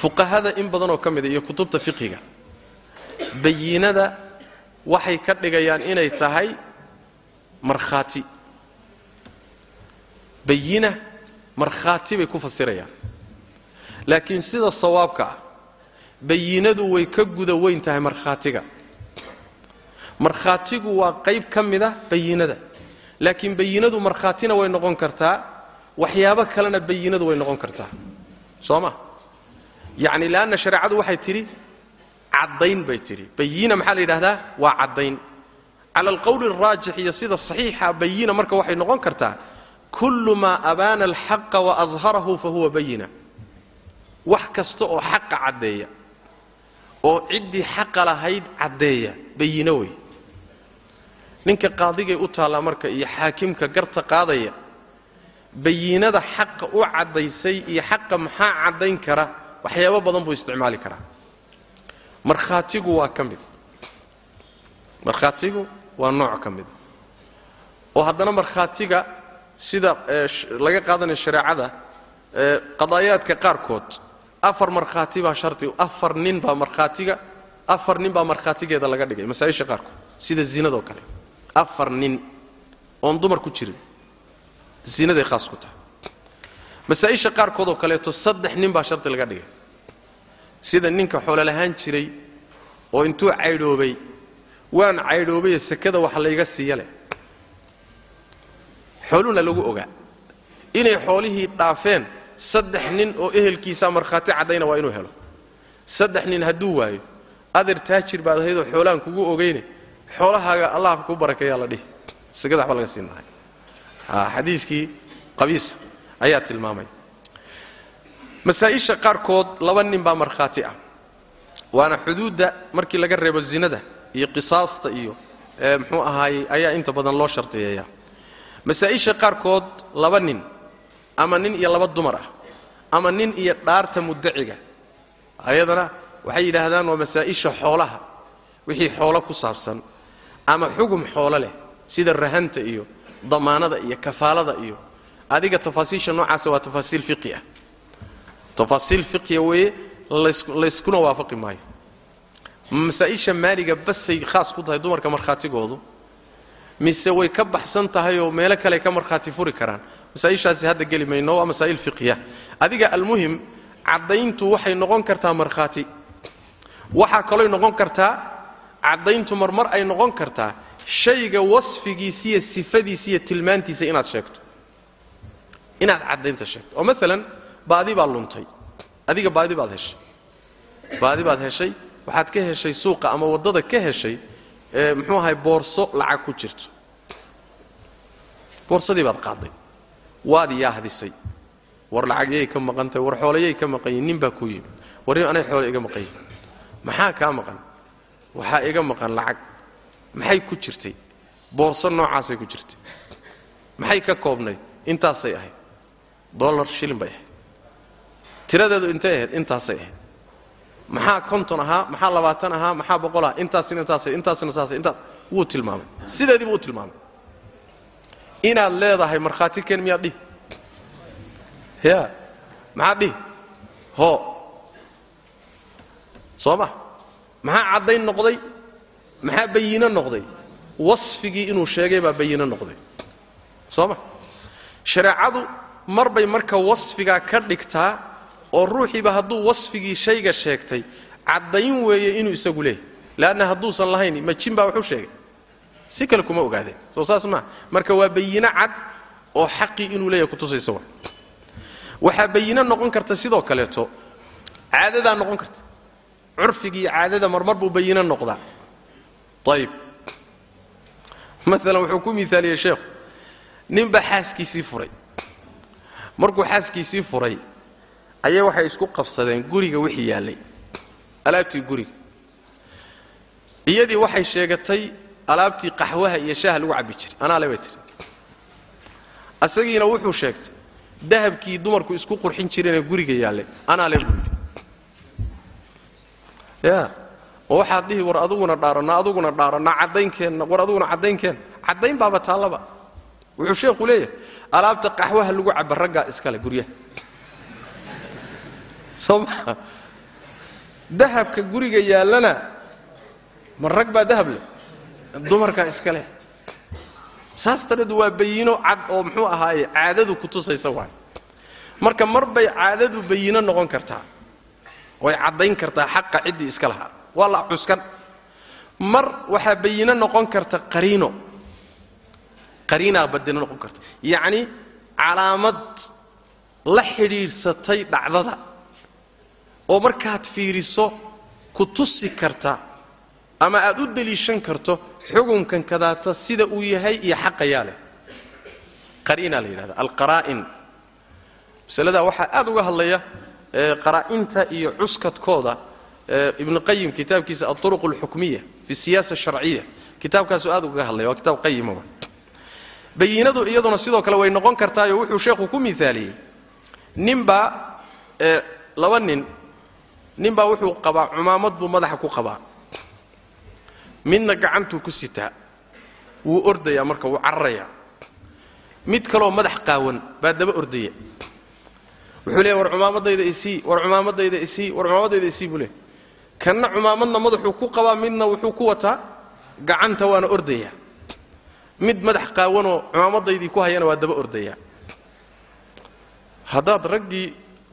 fuqahada in badanoo ka mida iyo kutubta fiqiga bayinada waxay ka dhigayaan inay tahay markhaati. Bayina markhaati bay ku fasirayaan. Laakiin sida sawaabka ah bayinadu way ka guda weyn tahay markhaatiga. Markhaatigu waa qayb ka mida bayinada laakiin bayinadu markhaatina way noqon kartaa waxyaabo kalena bayinadu way noqon kartaa. Soo ma yacni leanna shareecadu waxay tidhi caddayn bay tidhi. Bayina maxaa la yidhahdaa waa caddayn. Cala alqowli alraajix iyo sida saxiixa bayina marka waxay noqon kartaa kullu maa abaana alxaqa wa adharahu fa huwa bayina wax kasta oo xaqa caddeeya oo ciddii xaqa lahayd caddeeya bayino wey. Ninka qaadigay u taallaa marka iyo xaakimka garta qaadaya bayinada xaqa u caddaysay iyo xaqa maxaa caddayn kara waxyaabo badan buu isticmaali karaa. Markhaatigu waa ka mid. Markhaatigu waa nooc ka mid. Oo haddana markhaatiga sida laga qaadanayo shareecada qadaayaadka qaarkood afar markhaati baa shardi afar nin baa markhaatiga afar nin baa markhaatigeeda laga dhigay masaa-isha qaarkood sida zinadoo kale. Afar nin oon dumar ku jirin zinaday khaas ku tahay. Masaa-isha qaarkood oo kaleeto saddex nin baa shardi laga dhigay sida ninka xoolo lahaan jiray oo intuu caydhoobay waan caydhoobaye sekada wax layga siiya leh. Xooluhuna lagu ogaa inay xoolihii dhaafeen saddex nin oo ehelkiisaa markhaati caddayna waa inuu helo. Saddex nin hadduu waayo adeer taajir baad ahaydoo xoolaan kugu ogeyne xoolahaaga allah ku barakeeyaa la dhihi. Sekada waxba laga siin mahay xadiiskii qabiisa ayaa tilmaamay masaa-isha qaarkood laba nin baa markhaati ah. Waana xuduudda markii laga reebo zinada iyo qisaasta iyo muxuu ahaayey ayaa inta badan loo shardiyeeyaa. Masaa-isha qaarkood laba nin ama nin iyo laba dumar ah ama nin iyo dhaarta muddaciga ayadana waxay yidhaahdaan waa masaa-isha xoolaha wixii xoolo ku saabsan ama xugum xoolo leh sida rahanta iyo damaanada iyo kafaalada iyo adiga tafaasiisha noocaasa waa tafaasiil fiqi ah tafaasiil fiqiya weeye layskuna waafaqi maayo masaa-isha maaliga basay khaas ku tahay dumarka markhaatigoodu mise way ka baxsan tahay oo meelo kale ka markhaati furi karaan masaa-ishaasi hadda geli mayno waa masaa'il fiqiya adiga almuhim caddayntu waxay noqon kartaa markhaati waxaa kalooy noqon kartaa caddayntu marmar ay noqon kartaa shayga wasfigiisiiyo sifadiisiiyo tilmaantiisa inaad sheegto inaad caddaynta sheegto oo maalan baadi baa luntay. Adiga baadi baad heshay. Baadi baad heshay. Waxaad ka heshay suuqa ama waddada ka heshay ee muxuu ahay boorso lacag ku jirto. Boorsadii baad qaaday. Waad yaahdisay war lacag yay ka maqan tahay war xoolayay ka maqan yihiin nin baa kuu yimid. War anay xoole iga maqan yihiin maxaa kaa maqan? Waxaa iga maqan lacag. Maxay ku jirtay? Boorso noocaasay ku jirtay. Maxay ka koobnayd? Intaasay ahayd. Dollar shilin bay ahayd tiradeedu intay ahayd? Intaasay ahayd. Maxaa konton ahaa? Maxaa labaatan ahaa? Maxaa boqol ahaa? Intaasina intaasay intaasina saasay intaas. Wuu tilmaamay. Sideediibu u tilmaamay. Inaad leedahay markhaati keen miyaad dhihi? Ya maxaad dhihi? Hoo soo ma? Maxaa caddayn noqday? Maxaa bayino noqday? Wasfigii inuu sheegay baa bayino noqday. Soo ma? Shareecadu mar bay marka wasfigaa ka dhigtaa oo ruuxiiba hadduu wasfigii shayga sheegtay caddayn weeye inuu isagu leeyahy leanna hadduusan lahayn ma baa wuxuu sheegay. Si kale kuma ogaadeen. Soo saas maa marka waa bayino cad oo xaqii inuu leeyahay kutusaysa wa waxaa bayino noqon karta sidoo kaleeto caadadaa noqon karta. Curfigii iyo caadada marmar buu bayino noqdaa. Ayib maalan wuxuu ku miaaliyey sheekhu. Ninbaa xaaskiisii furay. Markuu xaaskiisii furay ayay waxay isku qabsadeen guriga wixii yaallay alaabtii guriga. Iyadii waxay sheegatay alaabtii qaxwaha iyo shaaha lagu cabbi jiray. Anaa bay tihi asagiina wuxuu sheegtay dahabkii dumarku isku qurxin jireenee guriga yaallay anaa le buuri ya oo waxaad dhihi war aduguna dhaaranna aduguna dhaaranna caddaynkeenna war aduguna caddaynkeenna caddayn baaba taallaba. Wuxuu sheekhu leeyahay alaabta qaxwaha lagu cabba raggaa iskale guryaha soo maa dahabka guriga yaallana ma rag baa dahab leh dumarkaa iska leh. Saas dareed waa bayino cad oo muxuu ahaaye caadadu ku tusaysa waay. Marka mar bay caadadu bayino noqon kartaa way caddayn kartaa xaqa ciddii iska lahaa. Waa la cuskan. Mar waxaa bayino noqon karta qariino. Qariinaa badino noqon karta. Yacni calaamad la xidhiidhsatay dhacdada oo markaad fiiriso ku tusi karta ama aad u deliishan karto xukunkan kadaata sida uu yahay iyo xaqayaa leh. Qariinaa la yidhahda alqaraa'in. Masaladaa waxaa aad uga hadlaya qaraa'inta iyo cuskadkooda ibnu qayim kitaabkiisa alطuruq اlxukmiya fi siyaasa sharciya kitaabkaasuu aad ugaga hadlaya waa kitaab qayima bayinadu iyaduna sidoo kale way noqon kartaayo wuxuu sheekhu ku miaaliyey ninbaa laba nin ninbaa wuxuu qabaa cumaamad buu madaxa ku qabaa. Midna gacantuu ku sitaa wuu ordayaa marka wuu cararayaa. Mid kaloo madax qaawan baa daba ordaya wuxuu leeya war cumaamadayda isii war cumaamadayda isii war cumaamadayda isii buu leey kanna cumaamadna madaxuu ku qabaa midna wuxuu ku wataa gacanta waana ordayaa. Mid madax qaawanoo cumaamadaydii ku hayana waa daba ordayaa. Haddaad raggii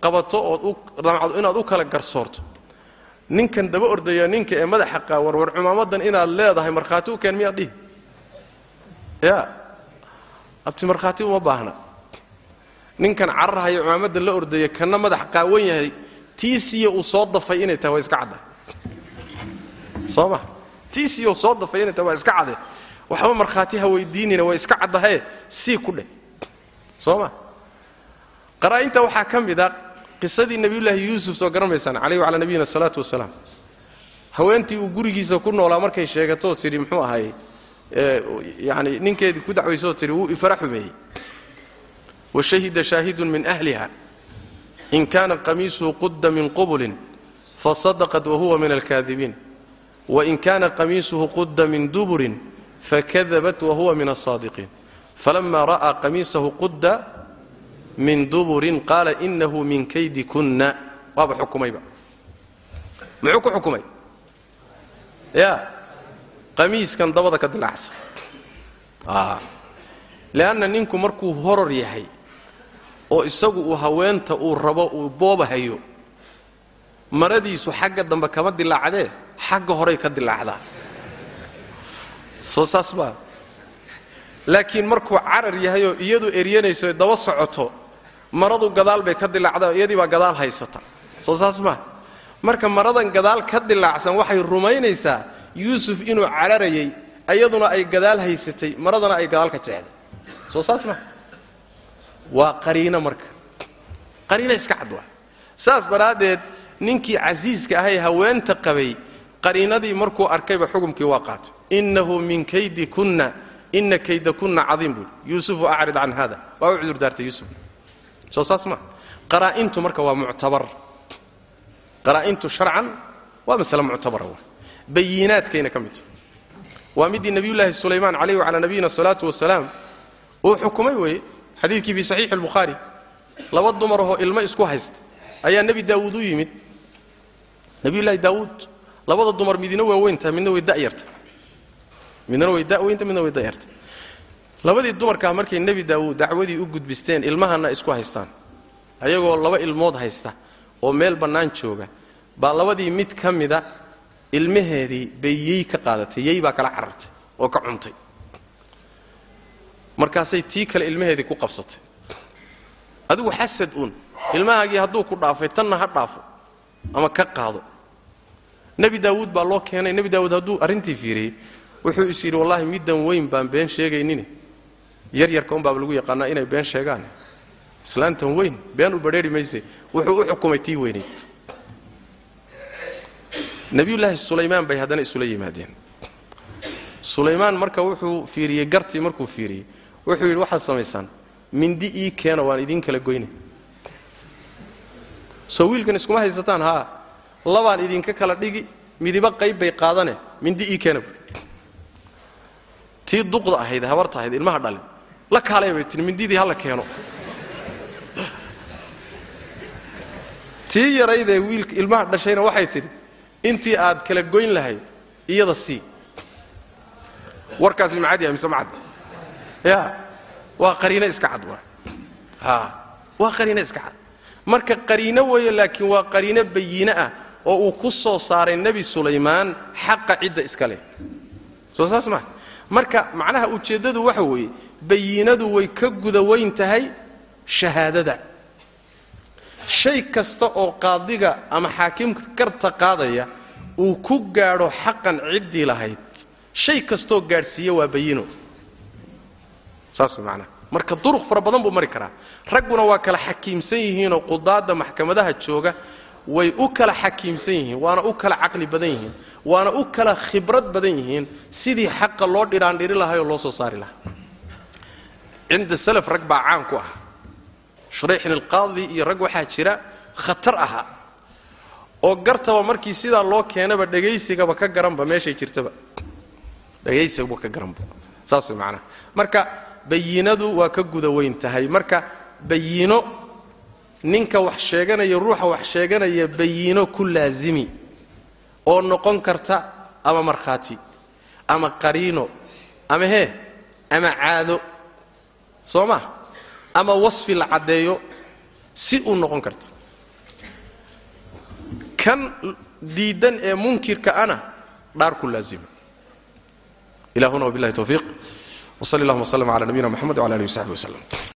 qabato ood damcdo inaad u kala garsoorto. Ninkan daba ordaya ninka ee madaxa qaawan war cumaamadan inaad leedahay markhaati u keen miyaad dhihi? Ya. Abti markhaati uma baahna. Ninkan cararhaya cumaamadan la ordaya kanna madax qaawan yahay tiisiya uu soo dafay inay tahay waa iska cadda soo ma? Tiisiya uu soo dafay inay tahay waa iska cadde. Waxba markhaati ha weydiinina waa iska caddahaye sii ku dheh. Soo ma? Qaraa'inta waxaa ka mid a qisadii nebiyullaahi yuusuf soo garanaysaan calayhi wacalaa nabiyina asalaatu wasalaam haweentii uu gurigiisa ku noolaa markay sheegatoo tidhi muxuu ahaye yani ninkeedii ku dacwaysoo tidhi wuu ifara xumeeyey washahida shaahidun min ahliha. In kaana qamiisuhu qudda min qubulin fasadaqat wahuwa min alkaadibiin wain kaana qamiisuhu qudda min duburin fakadabat wahuwa min alsaadiqiin falama ra'aa qamiisahu qudda min duburin qaala inahu min kaydi kunna waaba xukumayba. Muxuu ku xukumay? Ya qamiiskan dabada ka dilaacsan leanna ninku markuu horor yahay oo isagu uu haweenta uu rabo uu boobahayo maradiisu xagga dambe kama dilaacdee? Xagga horay ka dilaacdaa. Soo saas maa laakiin markuu carar yahayoo iyadu eryanayso daba socoto maradu gadaal bay ka dilaacdaa iyadii baa gadaal haysata. Soo saas maa marka maradan gadaal ka dilaacsan waxay rumaynaysaa yuusuf inuu cararayay iyaduna ay gadaal haysatay maradana ay gadaal ka jeexday. Soo saas maa waa qariino marka. Qariino iska cad waa. Saas daraaddeed ninkii casiiska ahay haweenta qabay qariinadii markuu arkayba xukumkii waa qaatay. Innahu min kaydi kunna ina kayda kunna cadiim buui yuusufu acrid can hada waa u cudur daartay yuusuf. Soo saas ma qaraa'intu marka waa muctabar. Qaraa'intu sharcan waa masale muctabara wa bayiinaadkayna ka mid. Tahay waa midii nebiyullaahi sulaymaan calayhi wacalaa nabiyina asalaatu wasalaam uu xukumay weeye xadiidkii fii saxiixi albukhaari laba dumarahoo ilmo isku haysta. Ayaa nebi daawuud u yimid. Nebiyullaahi daawuud labada dumar midina waa weyntaha midna way da'yarta midna way daweynta midna way da'yarta labadii dumarkaa markay nebi daawuud dacwadii u gudbisteen ilmahana isku haystaan. Ayagoo laba ilmood haysta oo meel bannaan jooga baa labadii mid ka mida ilmaheedii bay yey ka qaadatay yey baa kala carartay oo ka cuntay. Markaasay tii kale ilmaheedii ku qabsatay. Adigu xasad uun ilmahaagii hadduu ku dhaafay tanna ha dhaafo ama ka qaado. Nebi daawuud baa loo keenay nebi daawuud hadduu arrintii fiiriyey wuxuu is yidhi wallaahi middan weyn baan been sheegaynin yaryarka un baaba lagu yaqaanaa inay been sheegaan islaantan weyn been u badheeri mayse. Wuxuu u xukumay tii weynayd nebiyullaahi sulaymaan bay haddana isula yimaadeen. Sulaymaan marka wuxuu fiiriyey gartii markuu fiiriyey wuxuu yidhi waxaad samaysaan mindi ii keena waan idiin kala goyna soo wiilkan iskuma haysataan haa labaan idinka kala dhigi midiba qayb bay qaadane mindi ii keena buui tii duqda ahayd habarta ahayd ilmaha dhalin. La kaalay bay tii mindidii hala keeno. Tii yaraydee wiilka ilmaha dhashayna waxay tidhi intii aad kala goyn lahayd iyada sii. Warkaasi macad yahay mise macad? Ya waa qariino iska cad waa. Ha waa qariino iska cad. Marka qariino weeye laakiin waa qariino bayiine ah oo uu ku soo saaray nebi sulaymaan xaqa cidda iska leh. Soo saas maa marka macnaha ujeeddadu waxa weeye bayiinadu way ka guda weyn tahay shahaadada. Shay kasta oo qaadiga ama xaakimka karta qaadaya uu ku gaadho xaqan ciddii lahayd. Shay kastooo gaadhsiiya waa bayino saas way macnaha marka duruq fara badan buu mari karaa. Ragguna waa kala xakiimsan yihiinoo qudaadda maxkamadaha jooga way u kala xakiimsan yihiin waana u kala caqli badan yihiin waana u kala khibrad badan yihiin sidii xaqa loo dhiraandhiri lahaayoo loo soo saari lahaa cinda salaf rag baa caan ku ah shurayxin alqaadi iyo rag waxaa jira khatar ahaa oo gartaba markii sidaa loo keenaba dhegaysigaba ka garanba meeshay jirtaba. Dhegaysigaba ka garanba. Saas way macnaha marka bayinadu waa ka guda weyn tahay. Marka bayino ninka wax sheeganaya ruuxa wax sheeganaya bayino ku laasimi oo noqon karta ama markhaati ama qariino ama hee ama caado soo ma ama wasfi la caddeeyo si uu noqon karta kan diidan ee munkirka ana dhaar ku laasima ilahuna wabillahi tawfiiq. Wsali allahuma wslm cala nabiyina mxamed wala alihi wasaxbi waslem